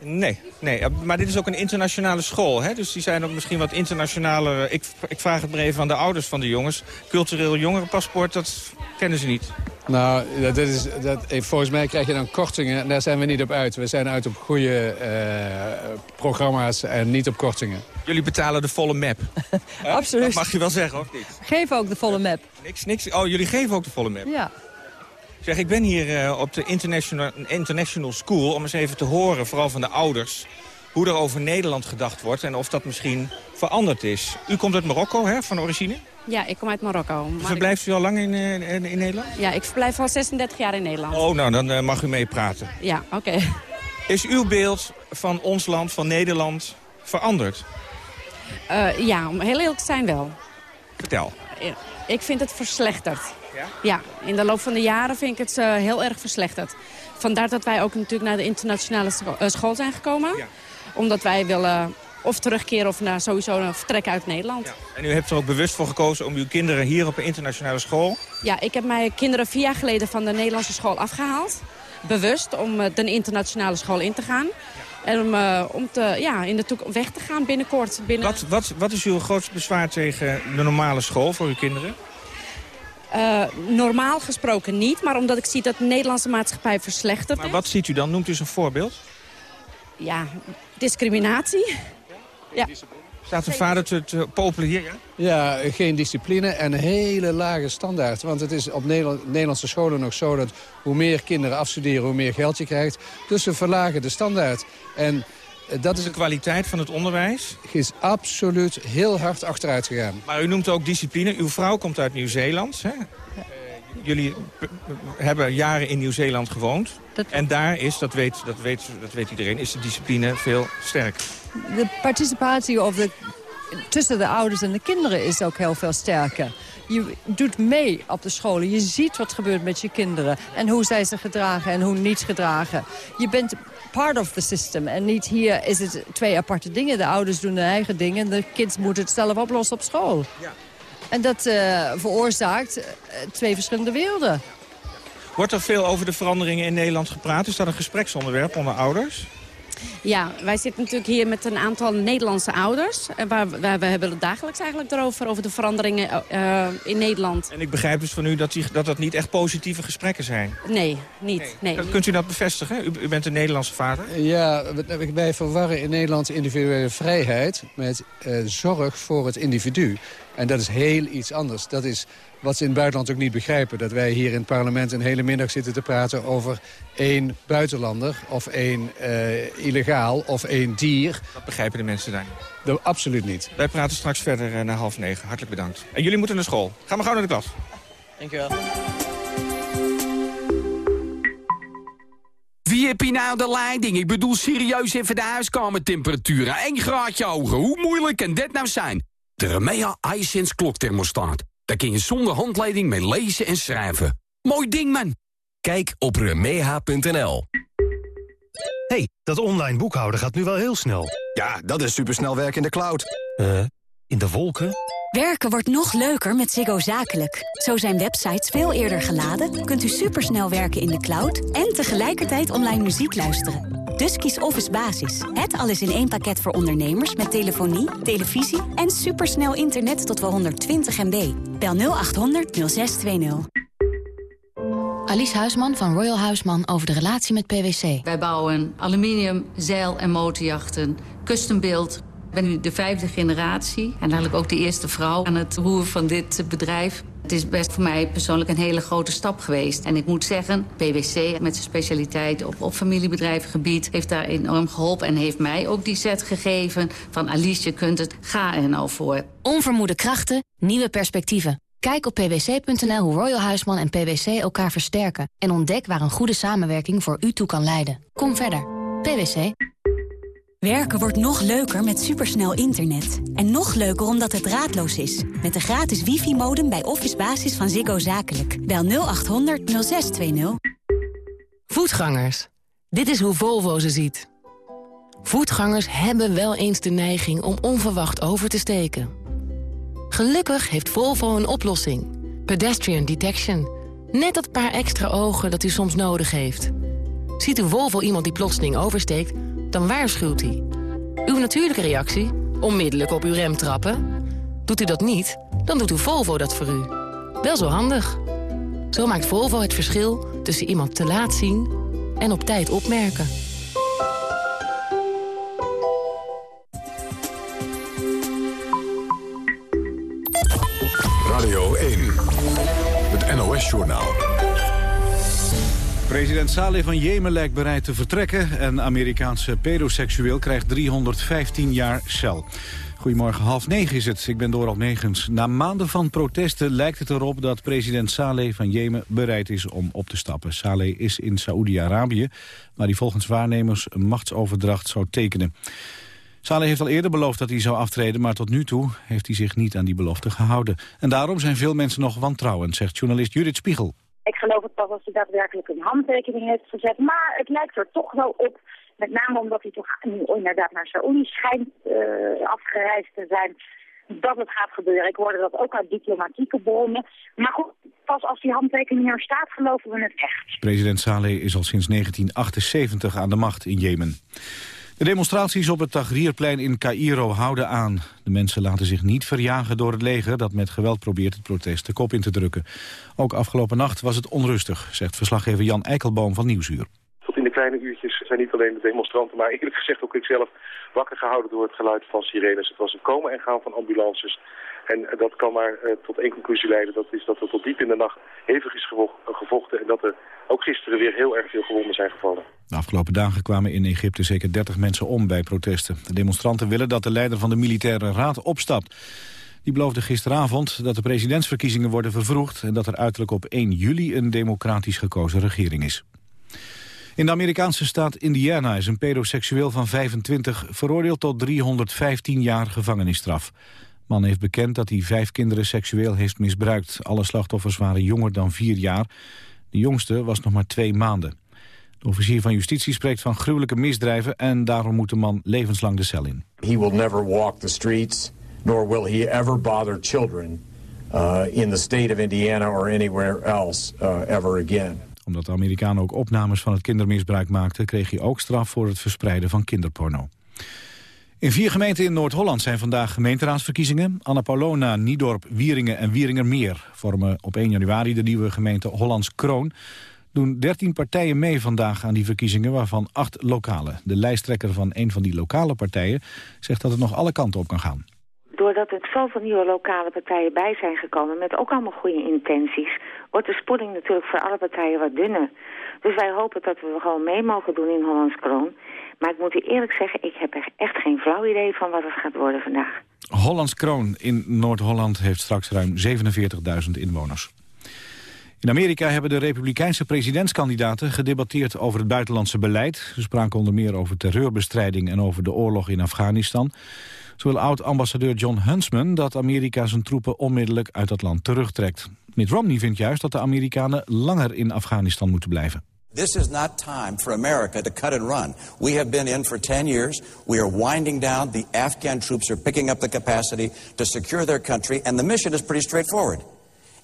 Nee, nee, maar dit is ook een internationale school. Hè? Dus die zijn ook misschien wat internationale... Ik, ik vraag het maar even aan de ouders van de jongens. Cultureel jongerenpaspoort, dat kennen ze niet. Nou, dat is, dat, eh, volgens mij krijg je dan kortingen. En daar zijn we niet op uit. We zijn uit op goede uh, programma's en niet op kortingen. Jullie betalen de volle map. Absoluut. Dat mag je wel zeggen, of niet? Geef ook de volle map. Niks, niks. Oh, jullie geven ook de volle map? Ja. Zeg, ik ben hier uh, op de International, International School om eens even te horen, vooral van de ouders, hoe er over Nederland gedacht wordt en of dat misschien veranderd is. U komt uit Marokko, hè, van origine? Ja, ik kom uit Marokko. Verblijft u al lang in, in, in, Nederland? Ja, ik verblijf al 36 jaar in Nederland. Oh, nou, dan uh, mag u meepraten. Ja, oké. Okay. Is uw beeld van ons land, van Nederland, veranderd? Uh, ja, om heel eerlijk te zijn wel. Vertel. Ik vind het verslechterd. Ja? Ja, in de loop van de jaren vind ik het uh, heel erg verslechterd. Vandaar dat wij ook natuurlijk naar de internationale school zijn gekomen. Ja. Omdat wij willen of terugkeren of naar sowieso een vertrek uit Nederland. Ja. En u hebt er ook bewust voor gekozen om uw kinderen hier op een internationale school... Ja, ik heb mijn kinderen vier jaar geleden van de Nederlandse school afgehaald. Bewust om uh, de internationale school in te gaan. En om, uh, om te, ja, in de toekomst weg te gaan binnenkort. Binnen... Wat, wat, wat is uw grootste bezwaar tegen de normale school voor uw kinderen? Uh, normaal gesproken niet, maar omdat ik zie dat de Nederlandse maatschappij verslechtert Maar wat ziet u dan? Noemt u eens een voorbeeld. Ja, discriminatie. Ja. Staat een vader te, te popelen hier, ja? Ja, geen discipline en een hele lage standaard. Want het is op Nederland, Nederlandse scholen nog zo dat hoe meer kinderen afstuderen, hoe meer geld je krijgt. Dus ze verlagen de standaard. En dat is de kwaliteit van het onderwijs? is absoluut heel hard achteruit gegaan. Maar u noemt ook discipline. Uw vrouw komt uit Nieuw-Zeeland. Uh, jullie hebben jaren in Nieuw-Zeeland gewoond. Dat... En daar is, dat weet, dat, weet, dat weet iedereen, is de discipline veel sterker. De participatie of de, tussen de ouders en de kinderen is ook heel veel sterker. Je doet mee op de scholen. Je ziet wat gebeurt met je kinderen. En hoe zij zich gedragen en hoe niet gedragen. Je bent part of the system. En niet hier is het twee aparte dingen. De ouders doen hun eigen dingen en de kids moeten het zelf oplossen op school. Ja. En dat uh, veroorzaakt uh, twee verschillende werelden. Wordt er veel over de veranderingen in Nederland gepraat? Is dat een gespreksonderwerp onder ouders? Ja, wij zitten natuurlijk hier met een aantal Nederlandse ouders. Waar, waar we hebben het dagelijks eigenlijk erover, over de veranderingen uh, in Nederland. En ik begrijp dus van u dat, die, dat dat niet echt positieve gesprekken zijn? Nee, niet. Nee. nee. Kunt u dat bevestigen? U, u, bent een Nederlandse vader? Ja, wij verwarren in Nederland individuele vrijheid met uh, zorg voor het individu. En dat is heel iets anders. Dat is wat ze in het buitenland ook niet begrijpen. Dat wij hier in het parlement een hele middag zitten te praten over één buitenlander... of één uh, illegaal of één dier. Dat begrijpen de mensen daar niet? Dat, absoluut niet. Wij praten straks verder uh, naar half negen. Hartelijk bedankt. En jullie moeten naar school. Gaan we gauw naar de klas. Dankjewel. Wie heb je nou de leiding? Ik bedoel serieus even de huiskamertemperatuur. 1 graadje hoger. Hoe moeilijk kan dit nou zijn? De Remea iSense klokthermostaat. Daar kun je zonder handleiding mee lezen en schrijven. Mooi ding, man! Kijk op remeha.nl. hey, dat online boekhouden gaat nu wel heel snel. Ja, dat is supersnel werk in de cloud. Uh, in de wolken? Werken wordt nog leuker met Ziggo Zakelijk. Zo zijn websites veel eerder geladen, kunt u supersnel werken in de cloud... en tegelijkertijd online muziek luisteren. Dus kies Office Basis. Het alles in één pakket voor ondernemers met telefonie, televisie... en supersnel internet tot wel 120 MB. Bel 0800 0620. Alice Huisman van Royal Huisman over de relatie met PwC. Wij bouwen aluminium, zeil- en motorjachten, custom build. Ik ben nu de vijfde generatie en eigenlijk ook de eerste vrouw aan het roer van dit bedrijf. Het is best voor mij persoonlijk een hele grote stap geweest. En ik moet zeggen, PwC met zijn specialiteit op, op familiebedrijvengebied... heeft daar enorm geholpen en heeft mij ook die set gegeven... van Alice, je kunt het, ga er nou voor. Onvermoede krachten, nieuwe perspectieven. Kijk op pwc.nl hoe Royal Huisman en PwC elkaar versterken... en ontdek waar een goede samenwerking voor u toe kan leiden. Kom verder. PwC. Werken wordt nog leuker met supersnel internet. En nog leuker omdat het draadloos is. Met de gratis wifi-modem bij Office Basis van Ziggo Zakelijk. Bel 0800 0620. Voetgangers. Dit is hoe Volvo ze ziet. Voetgangers hebben wel eens de neiging om onverwacht over te steken. Gelukkig heeft Volvo een oplossing. Pedestrian Detection. Net dat paar extra ogen dat u soms nodig heeft. Ziet u Volvo iemand die plotseling oversteekt, dan waarschuwt hij. Uw natuurlijke reactie? Onmiddellijk op uw rem trappen. Doet u dat niet, dan doet uw Volvo dat voor u. Wel zo handig. Zo maakt Volvo het verschil tussen iemand te laat zien en op tijd opmerken. Radio 1, het NOS-journaal. President Saleh van Jemen lijkt bereid te vertrekken... en Amerikaanse pedoseksueel krijgt 315 jaar cel. Goedemorgen, half negen is het. Ik ben Doral Megens. Na maanden van protesten lijkt het erop dat president Saleh van Jemen bereid is om op te stappen. Saleh is in Saoedi-Arabië, waar hij volgens waarnemers een machtsoverdracht zou tekenen. Saleh heeft al eerder beloofd dat hij zou aftreden, maar tot nu toe heeft hij zich niet aan die belofte gehouden. En daarom zijn veel mensen nog wantrouwend, zegt journalist Judith Spiegel. Ik geloof het pas als hij daadwerkelijk een handtekening heeft gezet. Maar het lijkt er toch wel op, met name omdat hij toch nu inderdaad naar Saoedi schijnt uh, afgereisd te zijn, dat het gaat gebeuren. Ik hoorde dat ook uit diplomatieke bronnen. Maar goed, pas als die handtekening er staat, geloven we het echt. President Saleh is al sinds 1978 aan de macht in Jemen. De demonstraties op het Tahrirplein in Cairo houden aan. De mensen laten zich niet verjagen door het leger... dat met geweld probeert het protest de kop in te drukken. Ook afgelopen nacht was het onrustig, zegt verslaggever Jan Eikelboom van Nieuwsuur. Tot in de kleine uurtjes zijn niet alleen de demonstranten... maar eerlijk gezegd ook ik zelf wakker gehouden door het geluid van sirenes. Het was een komen en gaan van ambulances. En dat kan maar uh, tot één conclusie leiden. Dat is dat er tot diep in de nacht hevig is gevochten. En dat er ook gisteren weer heel erg veel gewonden zijn gevallen. De afgelopen dagen kwamen in Egypte zeker 30 mensen om bij protesten. De demonstranten willen dat de leider van de militaire raad opstapt. Die beloofde gisteravond dat de presidentsverkiezingen worden vervroegd... en dat er uiterlijk op 1 juli een democratisch gekozen regering is. In de Amerikaanse staat Indiana is een pedoseksueel van 25 veroordeeld tot 315 jaar gevangenisstraf man heeft bekend dat hij vijf kinderen seksueel heeft misbruikt. Alle slachtoffers waren jonger dan vier jaar. De jongste was nog maar twee maanden. De officier van justitie spreekt van gruwelijke misdrijven... en daarom moet de man levenslang de cel in. He will never walk the streets, nor will he ever bother children... Uh, in the state of Indiana or anywhere else uh, ever again. Omdat de Amerikaan ook opnames van het kindermisbruik maakte... kreeg hij ook straf voor het verspreiden van kinderporno. In vier gemeenten in Noord-Holland zijn vandaag gemeenteraadsverkiezingen. Anna Paulona, Niedorp, Wieringen en Wieringermeer vormen op 1 januari de nieuwe gemeente Hollands Kroon. Doen 13 partijen mee vandaag aan die verkiezingen, waarvan acht lokale. De lijsttrekker van een van die lokale partijen zegt dat het nog alle kanten op kan gaan. Doordat er zoveel nieuwe lokale partijen bij zijn gekomen met ook allemaal goede intenties, wordt de spoeling natuurlijk voor alle partijen wat dunner. Dus wij hopen dat we gewoon mee mogen doen in Hollands Kroon. Maar ik moet u eerlijk zeggen, ik heb er echt geen flauw idee van wat het gaat worden vandaag. Hollands Kroon in Noord-Holland heeft straks ruim 47.000 inwoners. In Amerika hebben de republikeinse presidentskandidaten gedebatteerd over het buitenlandse beleid. Ze spraken onder meer over terreurbestrijding en over de oorlog in Afghanistan. Zo wil oud-ambassadeur John Huntsman dat Amerika zijn troepen onmiddellijk uit dat land terugtrekt. Mitt Romney vindt juist dat de Amerikanen langer in Afghanistan moeten blijven. This is not time for America to cut and run. We have been in for 10 years. We are winding down. The Afghan troops are picking up the capacity to secure their country, and the mission is pretty straightforward.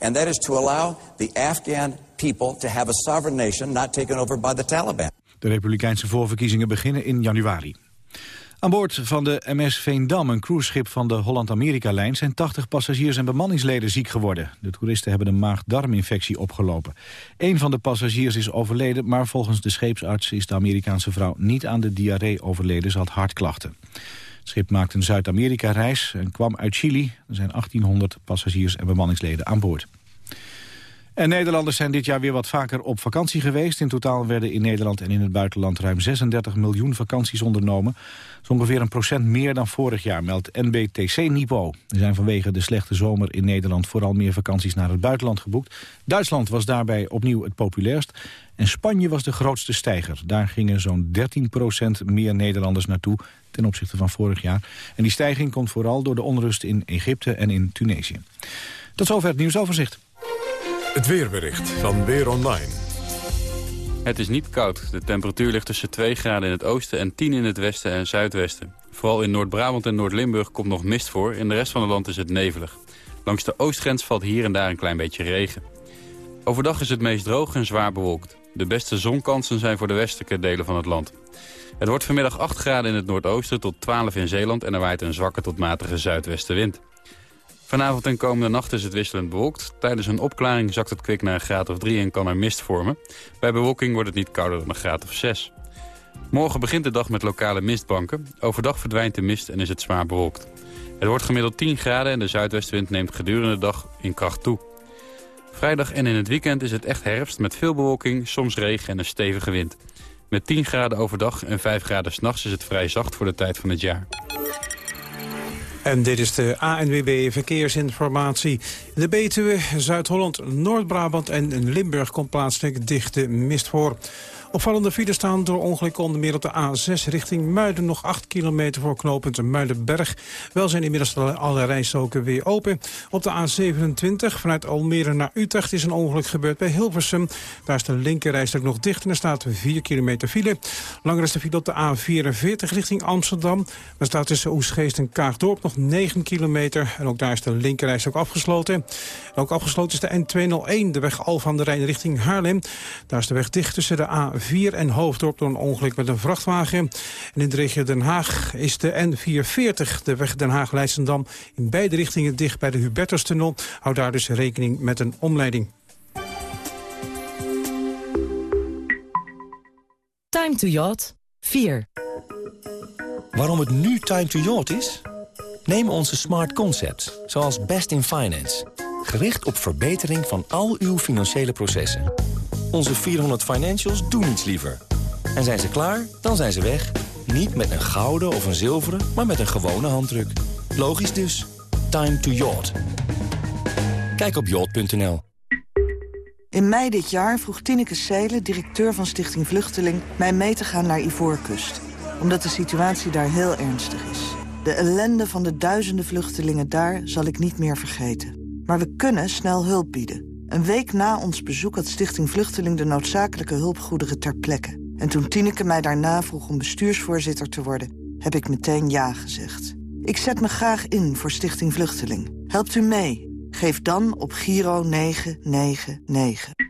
And that is to allow the Afghan people to have a sovereign nation not taken over by the Taliban. De republikeinse voorverkiezingen beginnen in januari. Aan boord van de MS Veendam, een cruiseschip van de Holland-Amerika-lijn... zijn 80 passagiers en bemanningsleden ziek geworden. De toeristen hebben een maag-darminfectie opgelopen. Een van de passagiers is overleden, maar volgens de scheepsarts... is de Amerikaanse vrouw niet aan de diarree overleden. Ze had hartklachten. Het schip maakte een Zuid-Amerika-reis en kwam uit Chili. Er zijn 1800 passagiers en bemanningsleden aan boord. En Nederlanders zijn dit jaar weer wat vaker op vakantie geweest. In totaal werden in Nederland en in het buitenland ruim 36 miljoen vakanties ondernomen. Dat is ongeveer een procent meer dan vorig jaar, meldt NBTC-niveau. Er zijn vanwege de slechte zomer in Nederland vooral meer vakanties naar het buitenland geboekt. Duitsland was daarbij opnieuw het populairst. En Spanje was de grootste stijger. Daar gingen zo'n 13 procent meer Nederlanders naartoe ten opzichte van vorig jaar. En die stijging komt vooral door de onrust in Egypte en in Tunesië. Tot zover het nieuwsoverzicht. Het weerbericht van Weer Online. Het is niet koud. De temperatuur ligt tussen 2 graden in het oosten en 10 in het westen en zuidwesten. Vooral in Noord-Brabant en Noord-Limburg komt nog mist voor. In de rest van het land is het nevelig. Langs de oostgrens valt hier en daar een klein beetje regen. Overdag is het meest droog en zwaar bewolkt. De beste zonkansen zijn voor de westelijke delen van het land. Het wordt vanmiddag 8 graden in het noordoosten tot 12 in Zeeland... en er waait een zwakke tot matige zuidwestenwind. Vanavond en komende nacht is het wisselend bewolkt. Tijdens een opklaring zakt het kwik naar een graad of 3 en kan er mist vormen. Bij bewolking wordt het niet kouder dan een graad of 6. Morgen begint de dag met lokale mistbanken. Overdag verdwijnt de mist en is het zwaar bewolkt. Het wordt gemiddeld 10 graden en de zuidwestenwind neemt gedurende de dag in kracht toe. Vrijdag en in het weekend is het echt herfst met veel bewolking, soms regen en een stevige wind. Met 10 graden overdag en 5 graden s'nachts is het vrij zacht voor de tijd van het jaar. En dit is de ANWB Verkeersinformatie. De Betuwe, Zuid-Holland, Noord-Brabant en Limburg komt plaatselijk dichte mist voor. Opvallende file staan door ongelukken onder meer op de A6 richting Muiden. Nog 8 kilometer voor knooppunt Muidenberg. Wel zijn inmiddels alle rijstroken weer open. Op de A27 vanuit Almere naar Utrecht is een ongeluk gebeurd bij Hilversum. Daar is de linkerrijstrook nog dicht en er staat 4 kilometer file. Langer is de file op de A44 richting Amsterdam. Daar staat tussen Oesgeest en Kaagdorp nog 9 kilometer. En ook daar is de linkerrijstrook afgesloten. En ook afgesloten is de N201, de weg Al van de Rijn richting Haarlem. Daar is de weg dicht tussen de A. 4 en Hoofddorp door een ongeluk met een vrachtwagen. En in de regio Den Haag is de N440, de weg Den Haag-Leidschendam... in beide richtingen dicht bij de Hubertustunnel. Hou daar dus rekening met een omleiding. Time to Yacht 4. Waarom het nu Time to Yacht is? Neem onze smart concepts, zoals Best in Finance. Gericht op verbetering van al uw financiële processen. Onze 400 financials doen iets liever. En zijn ze klaar, dan zijn ze weg. Niet met een gouden of een zilveren, maar met een gewone handdruk. Logisch dus. Time to yacht. Kijk op yacht.nl. In mei dit jaar vroeg Tineke Seelen, directeur van Stichting Vluchteling... mij mee te gaan naar Ivoorkust. Omdat de situatie daar heel ernstig is. De ellende van de duizenden vluchtelingen daar zal ik niet meer vergeten. Maar we kunnen snel hulp bieden. Een week na ons bezoek had Stichting Vluchteling de noodzakelijke hulpgoederen ter plekke. En toen Tineke mij daarna vroeg om bestuursvoorzitter te worden, heb ik meteen ja gezegd. Ik zet me graag in voor Stichting Vluchteling. Helpt u mee? Geef dan op Giro 999.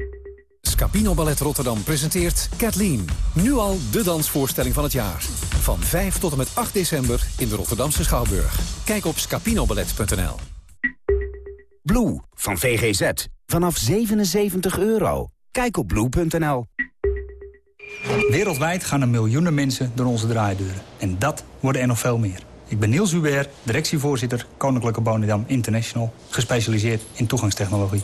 Scapino Ballet Rotterdam presenteert Kathleen. Nu al de dansvoorstelling van het jaar. Van 5 tot en met 8 december in de Rotterdamse Schouwburg. Kijk op scapinoballet.nl. Blue van VGZ. Vanaf 77 euro. Kijk op blue.nl. Wereldwijd gaan er miljoenen mensen door onze draaideuren. En dat worden er nog veel meer. Ik ben Niels Hubert, directievoorzitter Koninklijke Bonedam International... gespecialiseerd in toegangstechnologie.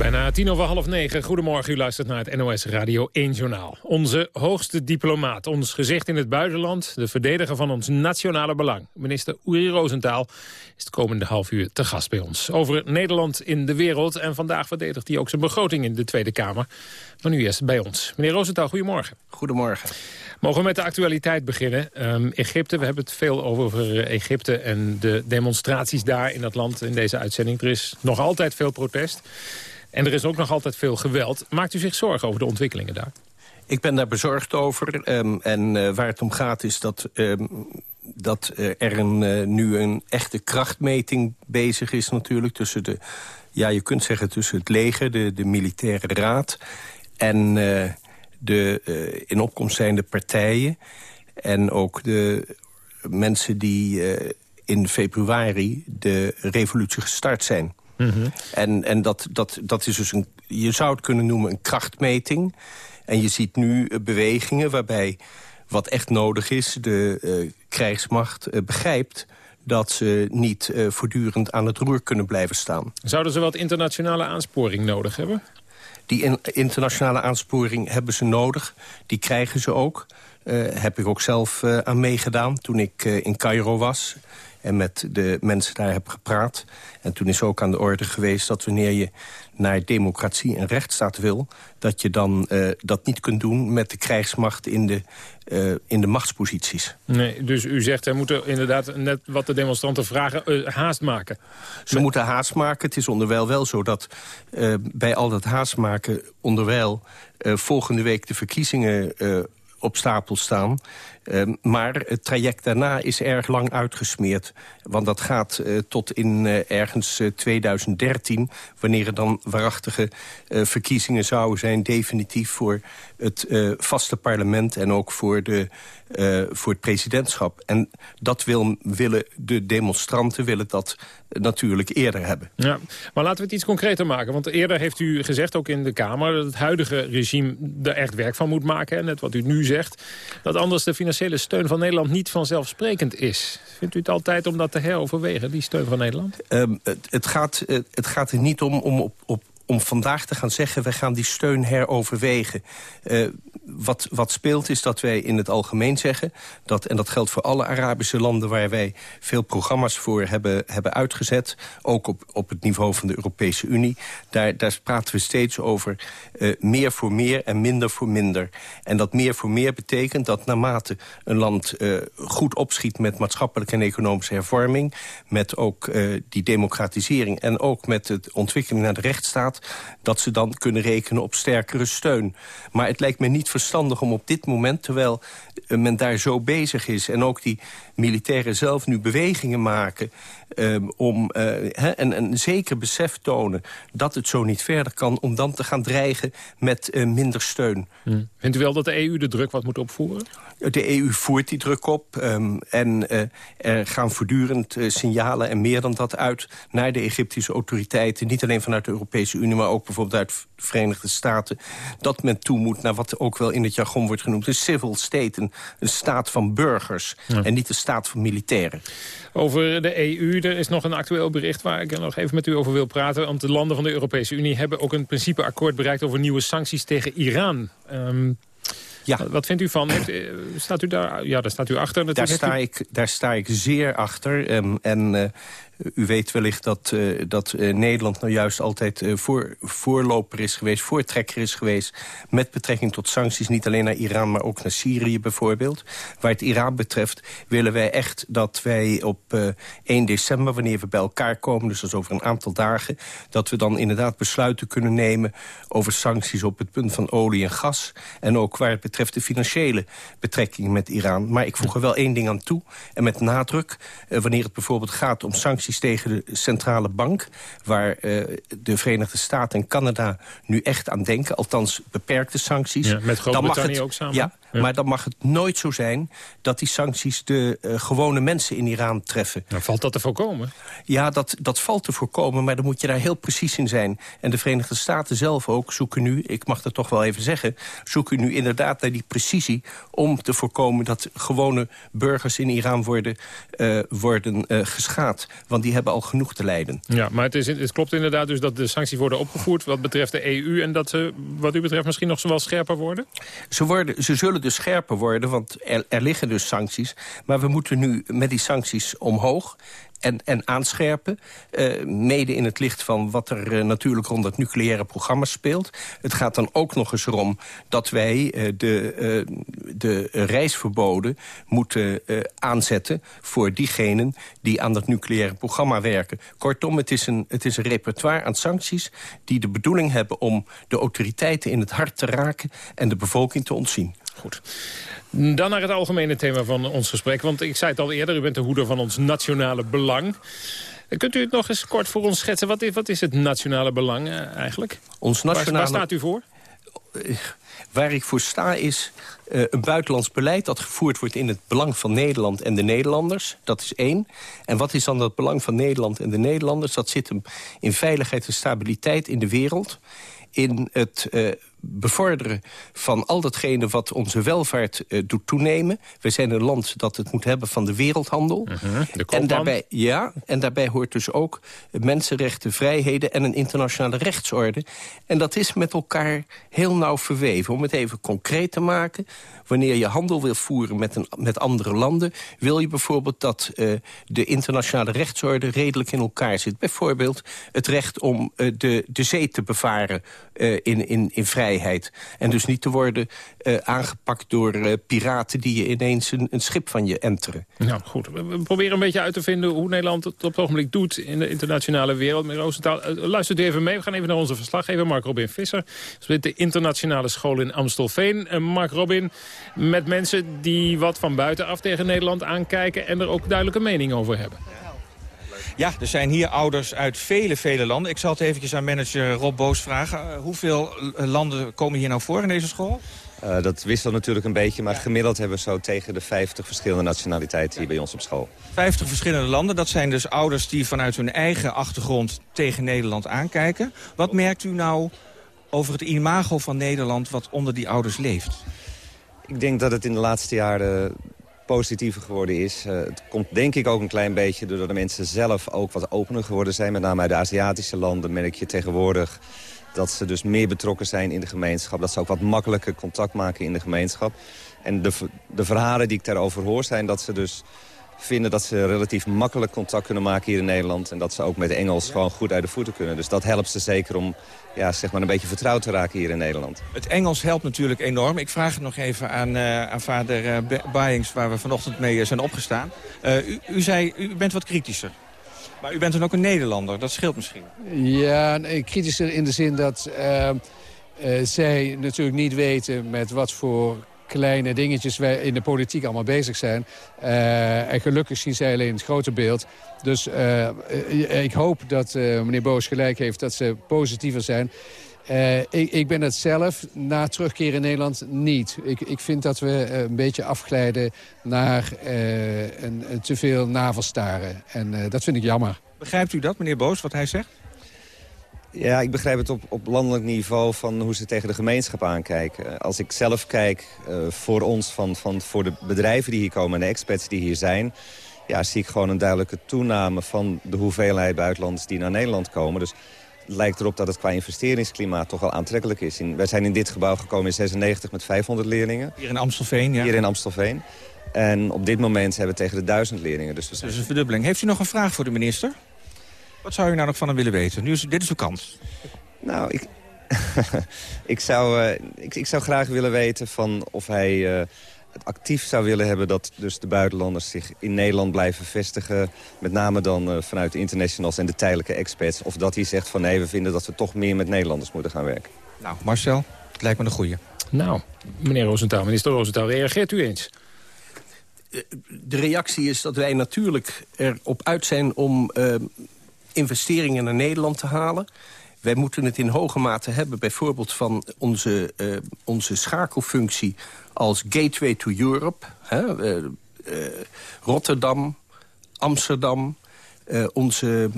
Bijna tien over half negen. Goedemorgen, u luistert naar het NOS Radio 1 Journaal. Onze hoogste diplomaat, ons gezicht in het buitenland... de verdediger van ons nationale belang. Minister Uri Rosenthal is het komende half uur te gast bij ons. Over Nederland in de wereld. En vandaag verdedigt hij ook zijn begroting in de Tweede Kamer. Maar nu eerst bij ons. Meneer Rosenthal, goedemorgen. Goedemorgen. Mogen we met de actualiteit beginnen? Ehm, Egypte, we hebben het veel over Egypte en de demonstraties daar in dat land in deze uitzending. Er is nog altijd veel protest. En er is ook nog altijd veel geweld. Maakt u zich zorgen over de ontwikkelingen daar? Ik ben daar bezorgd over. Ehm, en uh, waar het om gaat is dat, um, dat uh, er een, uh, nu een echte krachtmeting bezig is natuurlijk... tussen de, ja, je kunt zeggen tussen het leger, de, de militaire raad... en de in opkomst zijnde partijen. En ook de mensen die in februari de revolutie gestart zijn. Mm En, en dat, dat, dat is dus een, je zou het kunnen noemen een krachtmeting. En je ziet nu uh, bewegingen waarbij wat echt nodig is... de uh, krijgsmacht uh, begrijpt dat ze niet voortdurend aan het roer kunnen blijven staan. Zouden ze wat internationale aansporing nodig hebben? Die in, internationale aansporing hebben ze nodig. Die krijgen ze ook. heb ik ook zelf aan meegedaan toen ik in Cairo was en met de mensen daar heb gepraat. En toen is ook aan de orde geweest dat wanneer je naar democratie en rechtsstaat wil... dat je dan uh, dat niet kunt doen met de krijgsmacht in de, uh, in de machtsposities. Nee, dus u zegt, er moeten inderdaad, net wat de demonstranten vragen, uh, haast maken. Ze moeten haast maken. Het is onderwijl wel zo dat bij al dat haast maken... onderwijl volgende week de verkiezingen op stapel staan. Uh, maar het traject daarna is erg lang uitgesmeerd. Want dat gaat uh, tot in uh, ergens 2013... wanneer er dan waarachtige verkiezingen zouden zijn... definitief voor het vaste parlement en ook voor, de, voor het presidentschap. En dat wil, willen de demonstranten willen dat natuurlijk eerder hebben. Ja, maar laten we het iets concreter maken. Want eerder heeft u gezegd, ook in de Kamer... dat het huidige regime er echt werk van moet maken. Net wat u nu zegt. Dat anders de financiële steun van Nederland niet vanzelfsprekend is. Vindt u het altijd om dat te heroverwegen, die steun van Nederland? Um, het, het, gaat, het gaat er niet om om op, op om vandaag te gaan zeggen... we gaan die steun heroverwegen. Uh, wat, wat speelt is dat wij in het algemeen zeggen... Dat, en dat geldt voor alle Arabische landen... waar wij veel programma's voor hebben, hebben uitgezet... ook op, op het niveau van de Europese Unie. Daar, daar praten we steeds over uh, meer voor meer en minder voor minder. En dat meer voor meer betekent dat naarmate een land uh, goed opschiet... met maatschappelijke en economische hervorming... met ook die democratisering en ook met de ontwikkeling naar de rechtsstaat dat ze dan kunnen rekenen op sterkere steun. Maar het lijkt me niet verstandig om op dit moment... terwijl men daar zo bezig is en ook die militairen zelf nu bewegingen maken... Um, om uh, en een zeker besef tonen dat het zo niet verder kan... om dan te gaan dreigen met uh, minder steun. Hmm. Vindt u wel dat de EU de druk wat moet opvoeren? De EU voert die druk op um, en uh, er gaan voortdurend signalen en meer dan dat uit... naar de Egyptische autoriteiten, niet alleen vanuit de Europese Unie... maar ook bijvoorbeeld uit de Verenigde Staten... dat men toe moet naar wat ook wel in het jargon wordt genoemd... een civil state, een, een staat van burgers ja. en niet een staat van militairen. Over de EU, er is nog een actueel bericht waar ik nog even met u over wil praten. Want de landen van de Europese Unie hebben ook een principeakkoord bereikt over nieuwe sancties tegen Iran. Um, ja. Wat vindt u van? Heeft, staat u daar, ja, daar staat u achter. Daar sta, u... ik, daar sta ik zeer achter. Um, en uh, u weet wellicht dat, uh, dat uh, Nederland nou juist altijd uh, voor, voorloper is geweest, voortrekker is geweest... met betrekking tot sancties, niet alleen naar Iran, maar ook naar Syrië bijvoorbeeld. Waar het Iran betreft willen wij echt dat wij op 1 december, wanneer we bij elkaar komen... dus dat is over een aantal dagen, dat we dan inderdaad besluiten kunnen nemen... over sancties op het punt van olie en gas. En ook waar het betreft de financiële betrekkingen met Iran. Maar ik voeg er wel één ding aan toe, en met nadruk... wanneer het bijvoorbeeld gaat om sancties tegen de centrale bank... waar uh, de Verenigde Staten en Canada nu echt aan denken. Althans, beperkte sancties. Ja, met Groot-Brittannië ook samen? Ja, Maar dan mag het nooit zo zijn dat die sancties de uh, gewone mensen in Iran treffen. Nou, valt dat te voorkomen? Ja, dat, dat valt te voorkomen, maar dan moet je daar heel precies in zijn. En de Verenigde Staten zelf ook zoeken nu, ik mag dat toch wel even zeggen... zoeken nu inderdaad naar die precisie om te voorkomen... dat gewone burgers in Iran worden, uh, worden uh, geschaad. Want die hebben al genoeg te lijden. Ja, maar het, is, het klopt inderdaad dus dat de sancties worden opgevoerd... wat betreft de EU en dat ze wat u betreft misschien nog wel scherper worden? Ze, worden, ze zullen dus scherper worden, want er, er liggen dus sancties. Maar we moeten nu met die sancties omhoog en, en aanscherpen. Uh, mede in het licht van wat er uh, natuurlijk rond het nucleaire programma speelt. Het gaat dan ook nog eens erom dat wij uh, de, de reisverboden moeten aanzetten... voor diegenen die aan dat nucleaire programma werken. Kortom, het is, een, het is een repertoire aan sancties... die de bedoeling hebben om de autoriteiten in het hart te raken... en de bevolking te ontzien. Goed. Dan naar het algemene thema van ons gesprek. Want ik zei het al eerder, u bent de hoeder van ons nationale belang. Kunt u het nog eens kort voor ons schetsen? Wat is, wat is het nationale belang uh, eigenlijk? Ons nationale... Waar, waar, staat u voor? Waar ik voor sta is uh, een buitenlands beleid dat gevoerd wordt in het belang van Nederland en de Nederlanders. Dat is één. En wat is dan dat belang van Nederland en de Nederlanders? Dat zit hem in veiligheid en stabiliteit in de wereld. In het uh, bevorderen van al datgene wat onze welvaart uh, doet toenemen. We zijn een land dat het moet hebben van de wereldhandel. Uh -huh, de en, daarbij, ja, en daarbij hoort dus ook mensenrechten, vrijheden... en een internationale rechtsorde. En dat is met elkaar heel nauw verweven. Om het even concreet te maken... wanneer je handel wil voeren met, een, met andere landen... wil je bijvoorbeeld dat uh, de internationale rechtsorde redelijk in elkaar zit. Bijvoorbeeld het recht om uh, de, de zee te bevaren in, in, in vrijheid. En dus niet te worden uh, aangepakt door uh, piraten... die je ineens een, een, schip van je enteren. Nou goed, we proberen een beetje uit te vinden... hoe Nederland het op het ogenblik doet in de internationale wereld. Meneer Roosentaal, uh, luistert u even mee. We gaan even naar onze verslaggever, Mark Robin Visser. Zit de internationale school in Amstelveen. En Mark Robin, met mensen die wat van buitenaf tegen Nederland aankijken... en er ook duidelijke mening over hebben. Ja, er zijn hier ouders uit vele, vele landen. Ik zal het eventjes aan manager Rob Boos vragen. Uh, hoeveel landen komen hier nou voor in deze school? Uh, dat wisselt natuurlijk een beetje, maar gemiddeld hebben we zo tegen de 50 verschillende nationaliteiten hier bij ons op school. 50 verschillende landen, dat zijn dus ouders die vanuit hun eigen achtergrond tegen Nederland aankijken. Wat merkt u nou over het imago van Nederland wat onder die ouders leeft? Ik denk dat het in de laatste jaren positiever geworden is. Uh, het komt denk ik ook een klein beetje doordat de mensen zelf ook wat opener geworden zijn. Met name uit de Aziatische landen merk je tegenwoordig dat ze dus meer betrokken zijn in de gemeenschap. Dat ze ook wat makkelijker contact maken in de gemeenschap. En de, de verhalen die ik daarover hoor zijn dat ze dus vinden dat ze relatief makkelijk contact kunnen maken hier in Nederland. En dat ze ook met Engels gewoon goed uit de voeten kunnen. Dus dat helpt ze zeker om ja, zeg maar een beetje vertrouwd te raken hier in Nederland. Het Engels helpt natuurlijk enorm. Ik vraag het nog even aan, uh, aan vader uh, Baings, waar we vanochtend mee zijn opgestaan. Uh, u, u zei, u bent wat kritischer. Maar u bent dan ook een Nederlander, dat scheelt misschien. Ja, nee, kritischer in de zin dat zij natuurlijk niet weten met wat voor kleine dingetjes wij in de politiek allemaal bezig zijn. Uh, en gelukkig zien zij alleen het grote beeld. Dus uh, ik hoop dat meneer Boos gelijk heeft dat ze positiever zijn. Ik, ik, ben het zelf na terugkeer in Nederland niet. Ik, ik vind dat we een beetje afglijden naar een te veel navelstaren. En dat vind ik jammer. Begrijpt u dat, meneer Boos, wat hij zegt? Ja, ik begrijp het op, op landelijk niveau van hoe ze tegen de gemeenschap aankijken. Als ik zelf kijk uh, voor ons, van, van, voor de bedrijven die hier komen en de expats die hier zijn... Ja, zie ik gewoon een duidelijke toename van de hoeveelheid buitenlanders die naar Nederland komen. Dus het lijkt erop dat het qua investeringsklimaat toch wel aantrekkelijk is. In, wij zijn in dit gebouw gekomen in 96 met 500 leerlingen. Hier in Amstelveen, ja. Hier in Amstelveen. En op dit moment hebben we tegen de 1000 leerlingen. Dus, we zijn... dus een verdubbeling. Heeft u nog een vraag voor de minister? Wat zou u nou nog van hem willen weten? Nu is, dit is uw kans. Nou, ik, ik, zou, uh, ik, ik, zou graag willen weten van of hij uh, het actief zou willen hebben... dat dus de buitenlanders zich in Nederland blijven vestigen. Met name dan uh, vanuit de internationals en de tijdelijke expats. Of dat hij zegt van nee, we vinden dat we toch meer met Nederlanders moeten gaan werken. Nou, Marcel, het lijkt me een goeie. Nou, meneer Roosentaal, minister Roosentaal, reageert u eens? De reactie is dat wij natuurlijk erop uit zijn om investeringen naar Nederland te halen. wij moeten het in hoge mate hebben... bijvoorbeeld van onze, uh, onze schakelfunctie als gateway to Europe. Hè? Uh, Rotterdam, Amsterdam... Onze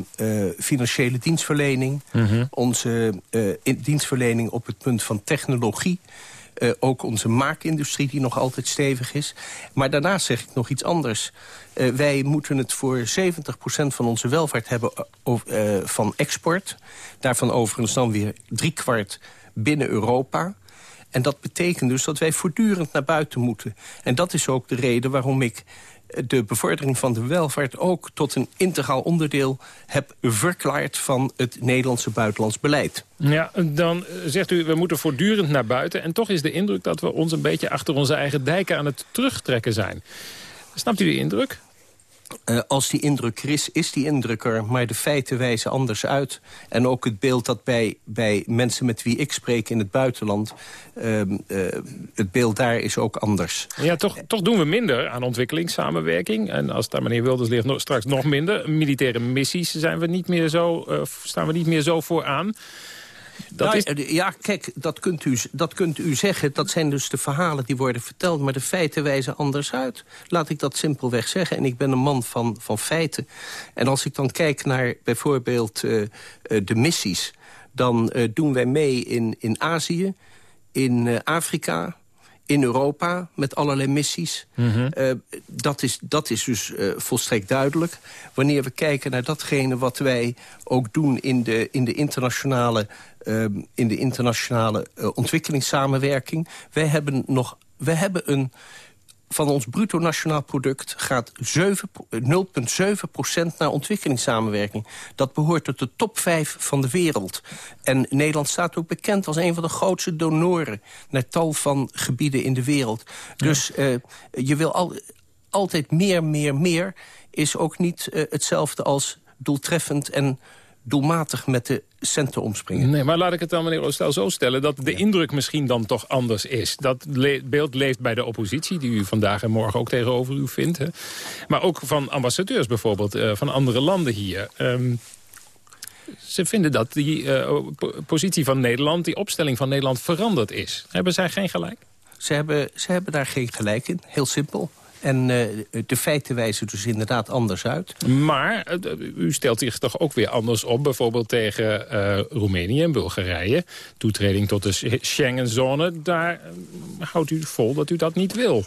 financiële dienstverlening, mm -hmm. onze dienstverlening op het punt van technologie... Uh, ook onze maakindustrie die nog altijd stevig is. Maar daarnaast zeg ik nog iets anders. Uh, wij moeten het voor 70% van onze welvaart hebben uh, van export. Daarvan overigens dan weer driekwart binnen Europa. En dat betekent dus dat wij voortdurend naar buiten moeten. En dat is ook de reden waarom ik de bevordering van de welvaart ook tot een integraal onderdeel heb verklaard van het Nederlandse buitenlands beleid. Ja, dan zegt u, we moeten voortdurend naar buiten. En toch is de indruk dat we ons een beetje achter onze eigen dijken aan het terugtrekken zijn. Snapt u die indruk? Uh, als die indruk er is, is die indruk er. Maar de feiten wijzen anders uit. En ook het beeld dat bij, bij mensen met wie ik spreek in het buitenland... Uh, uh, het beeld daar is ook anders. Ja, toch, toch doen we minder aan ontwikkelingssamenwerking. En als daar meneer Wilders ligt, nog, straks nog minder. Militaire missies zijn we niet meer zo, staan we niet meer zo voor aan. Dat nou, is... Ja, kijk, dat kunt, u, dat kunt u zeggen. Dat zijn dus de verhalen die worden verteld. Maar de feiten wijzen anders uit. Laat ik dat simpelweg zeggen. En ik ben een man van, van feiten. En als ik dan kijk naar bijvoorbeeld uh, uh, de missies... dan uh, doen wij mee in, in Azië, in Afrika, in Europa met allerlei missies. Mm -hmm. uh, dat, is, dat is dus uh, volstrekt duidelijk. Wanneer we kijken naar datgene wat wij ook doen in de, in de internationale, uh, in de internationale ontwikkelingssamenwerking. Wij hebben, nog, wij hebben een van ons bruto nationaal product gaat 0,7% naar ontwikkelingssamenwerking. Dat behoort tot de top 5 van de wereld. En Nederland staat ook bekend als een van de grootste donoren... naar tal van gebieden in de wereld. Dus uh, je wil al, altijd meer, meer, meer... is ook niet uh, hetzelfde als doeltreffend en doelmatig met de centen omspringen. Nee, maar laat ik het dan, meneer Oostel, zo stellen... dat de indruk misschien dan toch anders is. Dat beeld leeft bij de oppositie, die u vandaag en morgen ook tegenover u vindt. Hè? Maar ook van ambassadeurs bijvoorbeeld, uh, van andere landen hier. Um, ze vinden dat die uh, positie van Nederland, die opstelling van Nederland veranderd is. Hebben zij geen gelijk? Ze hebben, ze hebben daar geen gelijk in, heel simpel. En uh, de feiten wijzen dus inderdaad anders uit. Maar uh, u stelt zich toch ook weer anders op... bijvoorbeeld tegen uh, Roemenië en Bulgarije. Toetreding tot de Schengenzone. Daar houdt u vol dat u dat niet wil.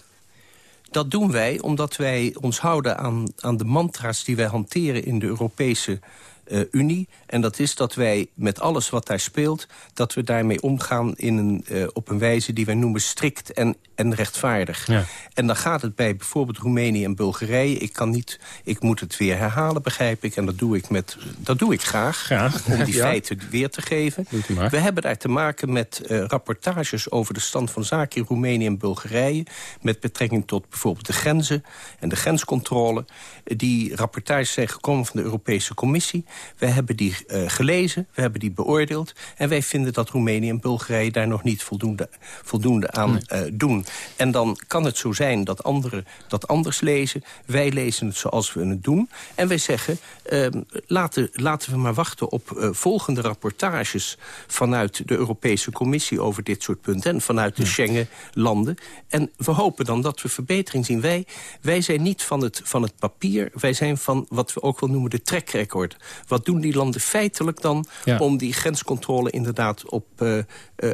Dat doen wij omdat wij ons houden aan, aan de mantra's die wij hanteren in de Europese uh, Unie. En dat is dat wij met alles wat daar speelt... dat we daarmee omgaan in een, uh, op een wijze die wij noemen strikt en, en rechtvaardig. Ja. En dan gaat het bij bijvoorbeeld Roemenië en Bulgarije. Ik, kan niet, ik moet het weer herhalen, begrijp ik. En dat doe ik, met, dat doe ik graag, graag. om die ja. feiten weer te geven. We hebben daar te maken met uh, rapportages over de stand van zaken in Roemenië en Bulgarije. Met betrekking tot bijvoorbeeld de grenzen en de grenscontrole. Die rapportages zijn gekomen van de Europese Commissie. We hebben die uh, gelezen, we hebben die beoordeeld... en wij vinden dat Roemenië en Bulgarije daar nog niet voldoende, voldoende aan nee. uh, doen. En dan kan het zo zijn dat anderen dat anders lezen. Wij lezen het zoals we het doen. En wij zeggen, uh, laten, laten we maar wachten op uh, volgende rapportages... vanuit de Europese Commissie over dit soort punten... en vanuit de ja. Schengen-landen. En we hopen dan dat we verbetering zien. Wij, wij zijn niet van het, van het papier, wij zijn van wat we ook wel noemen de track record wat doen die landen feitelijk dan... Ja. om die grenscontrole inderdaad op uh, uh,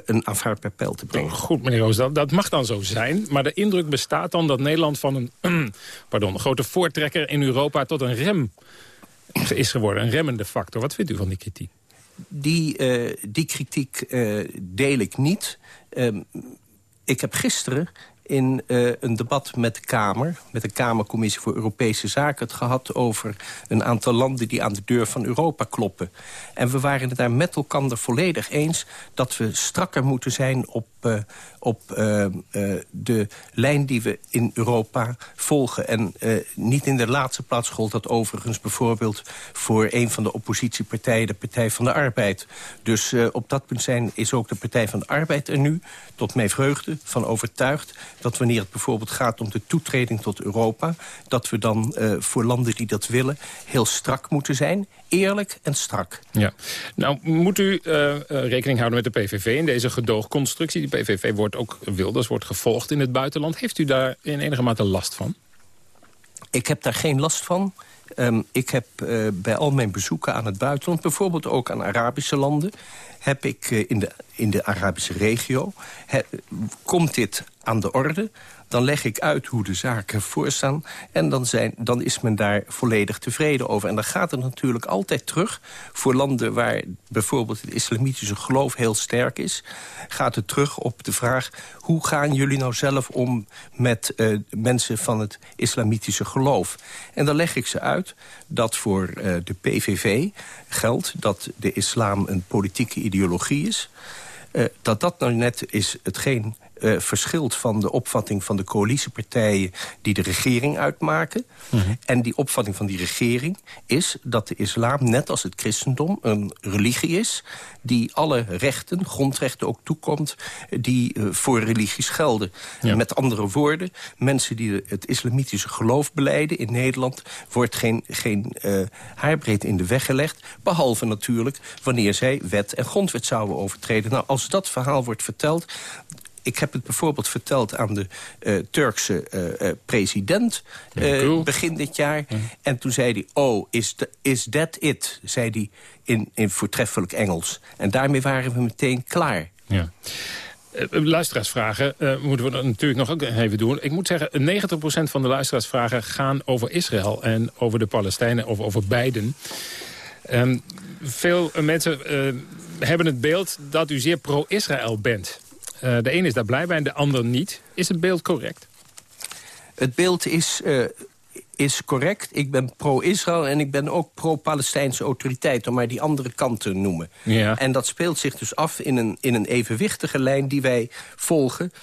een aanvaardbaar pijl te brengen? Goed, meneer Roos, dat, dat mag dan zo zijn. Maar de indruk bestaat dan dat Nederland van een, pardon, grote voortrekker in Europa... tot een rem is geworden, een remmende factor. Wat vindt u van die kritiek? Die, uh, die kritiek deel ik niet. Ehm, ik heb gisteren in uh, een debat met de Kamer... met de Kamercommissie voor Europese Zaken... het gehad over een aantal landen die aan de deur van Europa kloppen. En we waren het daar met elkaar volledig eens... dat we strakker moeten zijn op, uh, op uh, de lijn die we in Europa volgen. En niet in de laatste plaats gold dat overigens bijvoorbeeld... voor een van de oppositiepartijen, de Partij van de Arbeid. Dus op dat punt zijn, is ook de Partij van de Arbeid er nu, tot mijn vreugde, van overtuigd dat wanneer het bijvoorbeeld gaat om de toetreding tot Europa... dat we dan uh, voor landen die dat willen heel strak moeten zijn. Eerlijk en strak. Ja. Nou, moet u uh, rekening houden met de PVV in deze gedoogconstructie? De PVV wordt ook, Wilders wordt gevolgd in het buitenland. Heeft u daar in enige mate last van? Ik heb daar geen last van. Um, ik heb uh, bij al mijn bezoeken aan het buitenland... bijvoorbeeld ook aan Arabische landen... heb ik uh, in, de, in de Arabische regio... Komt dit aan de orde dan leg ik uit hoe de zaken voorstaan. En dan, zijn, dan is men daar volledig tevreden over. En dan gaat het natuurlijk altijd terug voor landen waar bijvoorbeeld het islamitische geloof heel sterk is. Gaat het terug op de vraag, hoe gaan jullie nou zelf om met uh, mensen van het islamitische geloof? En dan leg ik ze uit dat voor uh, de PVV geldt dat de islam een politieke ideologie is. Uh, dat dat nou net is hetgeen uh, verschilt van de opvatting van de coalitiepartijen... die de regering uitmaken. Mm -hmm. En die opvatting van die regering is dat de islam, net als het christendom... een religie is die alle rechten, grondrechten ook toekomt... die uh, voor religies gelden. Ja. Met andere woorden, mensen die het islamitische geloof beleiden... in Nederland wordt geen, geen uh, haarbreed in de weg gelegd... behalve natuurlijk wanneer zij wet en grondwet zouden overtreden. Nou, als dat verhaal wordt verteld ik heb het bijvoorbeeld verteld aan de uh, Turkse uh, uh, president begin dit jaar. Ja. En toen zei hij, oh, is, the, is that it? Zei hij in, in voortreffelijk Engels. En daarmee waren we meteen klaar. Ja. luisteraarsvragen uh, moeten we natuurlijk nog ook even doen. Ik moet zeggen, 90% van de luisteraarsvragen gaan over Israël... en over de Palestijnen of over beiden. Um, veel mensen uh, hebben het beeld dat u zeer pro-Israël bent. Uh, de een is daar blij bij en de ander niet. Is het beeld correct? Het beeld is, uh, is correct. Ik ben pro-Israël en ik ben ook pro-Palestijnse autoriteit... om maar die andere kant te noemen. Ja. En dat speelt zich dus af in een, in een evenwichtige lijn die wij volgen...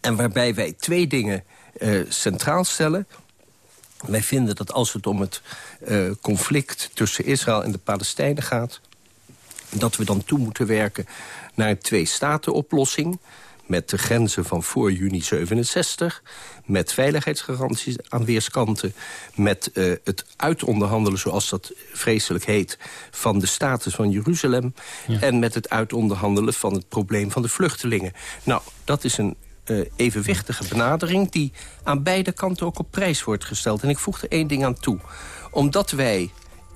en waarbij wij twee dingen uh, centraal stellen... Wij vinden dat als het om het uh, conflict tussen Israël en de Palestijnen gaat... dat we dan toe moeten werken naar een twee-staten-oplossing... met de grenzen van voor juni 67... met veiligheidsgaranties aan weerskanten... met uh, het uitonderhandelen, zoals dat vreselijk heet... van de status van Jeruzalem... Ja. en met het uitonderhandelen van het probleem van de vluchtelingen. Nou, dat is een uh, evenwichtige benadering... die aan beide kanten ook op prijs wordt gesteld. En ik voeg er één ding aan toe. Omdat wij,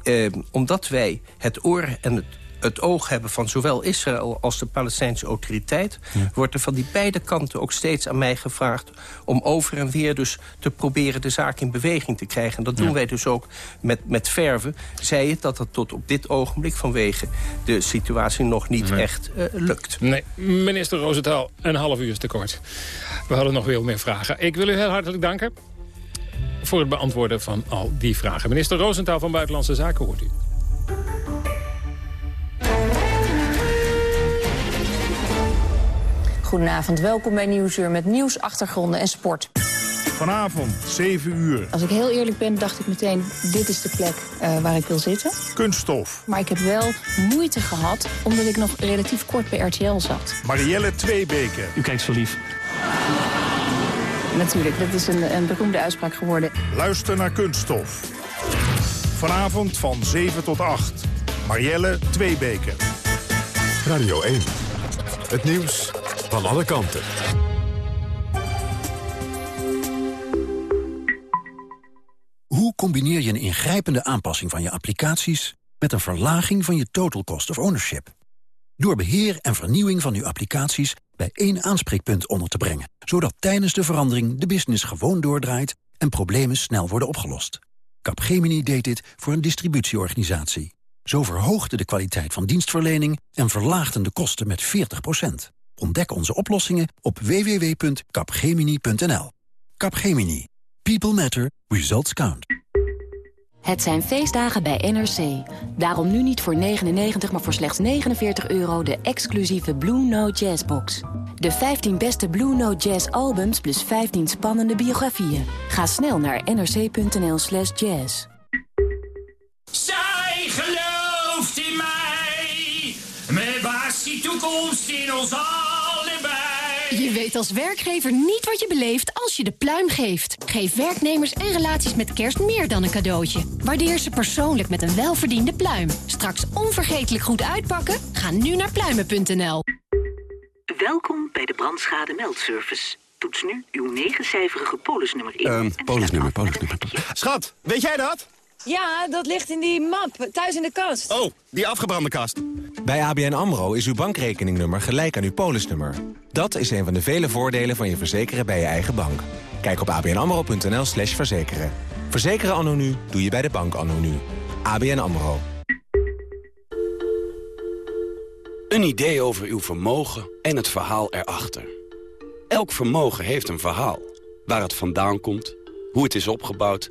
uh, omdat wij het oor en het het oog hebben van zowel Israël als de Palestijnse autoriteit... Ja. wordt er van die beide kanten ook steeds aan mij gevraagd... om over en weer dus te proberen de zaak in beweging te krijgen. En dat doen ja. wij dus ook met, met verven. Zij het dat dat tot op dit ogenblik vanwege de situatie nog niet nee. echt uh, lukt. Nee, minister Rosenthal, een half uur is te kort. We hadden nog veel meer vragen. Ik wil u heel hartelijk danken voor het beantwoorden van al die vragen. Minister Rosenthal van Buitenlandse Zaken hoort u. Goedenavond, welkom bij Nieuwsuur met nieuws, achtergronden en sport. Vanavond, 7 uur. Als ik heel eerlijk ben, dacht ik meteen, dit is de plek uh, waar ik wil zitten. Kunststof. Maar ik heb wel moeite gehad, omdat ik nog relatief kort bij RTL zat. Marielle Tweebeke. U kijkt zo lief. Natuurlijk, dat is een, een beroemde uitspraak geworden. Luister naar Kunststof. Vanavond van 7 tot 8. Marielle Tweebeke. Radio 1. Het nieuws van alle kanten. Hoe combineer je een ingrijpende aanpassing van je applicaties... met een verlaging van je total cost of ownership? Door beheer en vernieuwing van uw applicaties bij één aanspreekpunt onder te brengen... zodat tijdens de verandering de business gewoon doordraait... en problemen snel worden opgelost. Capgemini deed dit voor een distributieorganisatie. Zo verhoogde de kwaliteit van dienstverlening en verlaagden de kosten met 40% Ontdek onze oplossingen op www.capgemini.nl. Capgemini. People matter. Results count. Het zijn feestdagen bij NRC. Daarom nu niet voor 99, maar voor slechts 49 euro de exclusieve Blue Note Jazz box. De 15 beste Blue Note Jazz albums plus 15 spannende biografieën. Ga snel naar nrc.nl slash jazz. Ons allebei. Je weet als werkgever niet wat je beleeft als je de pluim geeft. Geef werknemers en relaties met kerst meer dan een cadeautje. Waardeer ze persoonlijk met een welverdiende pluim. Straks onvergetelijk goed uitpakken? Ga nu naar pluimen.nl. Welkom bij de brandschade meldservice. Toets nu uw negencijferige polisnummer in. Ehm, polisnummer, polisnummer. Schat, weet jij dat? Ja, dat ligt in die map, thuis in de kast. Oh, die afgebrande kast. Bij ABN AMRO is uw bankrekeningnummer gelijk aan uw polisnummer. Dat is een van de vele voordelen van je verzekeren bij je eigen bank. Kijk op abnamro.nl slash verzekeren. Verzekeren anno nu doe je bij de bank anno nu. ABN AMRO. Een idee over uw vermogen en het verhaal erachter. Elk vermogen heeft een verhaal. Waar het vandaan komt, hoe het is opgebouwd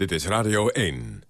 Dit is Radio 1.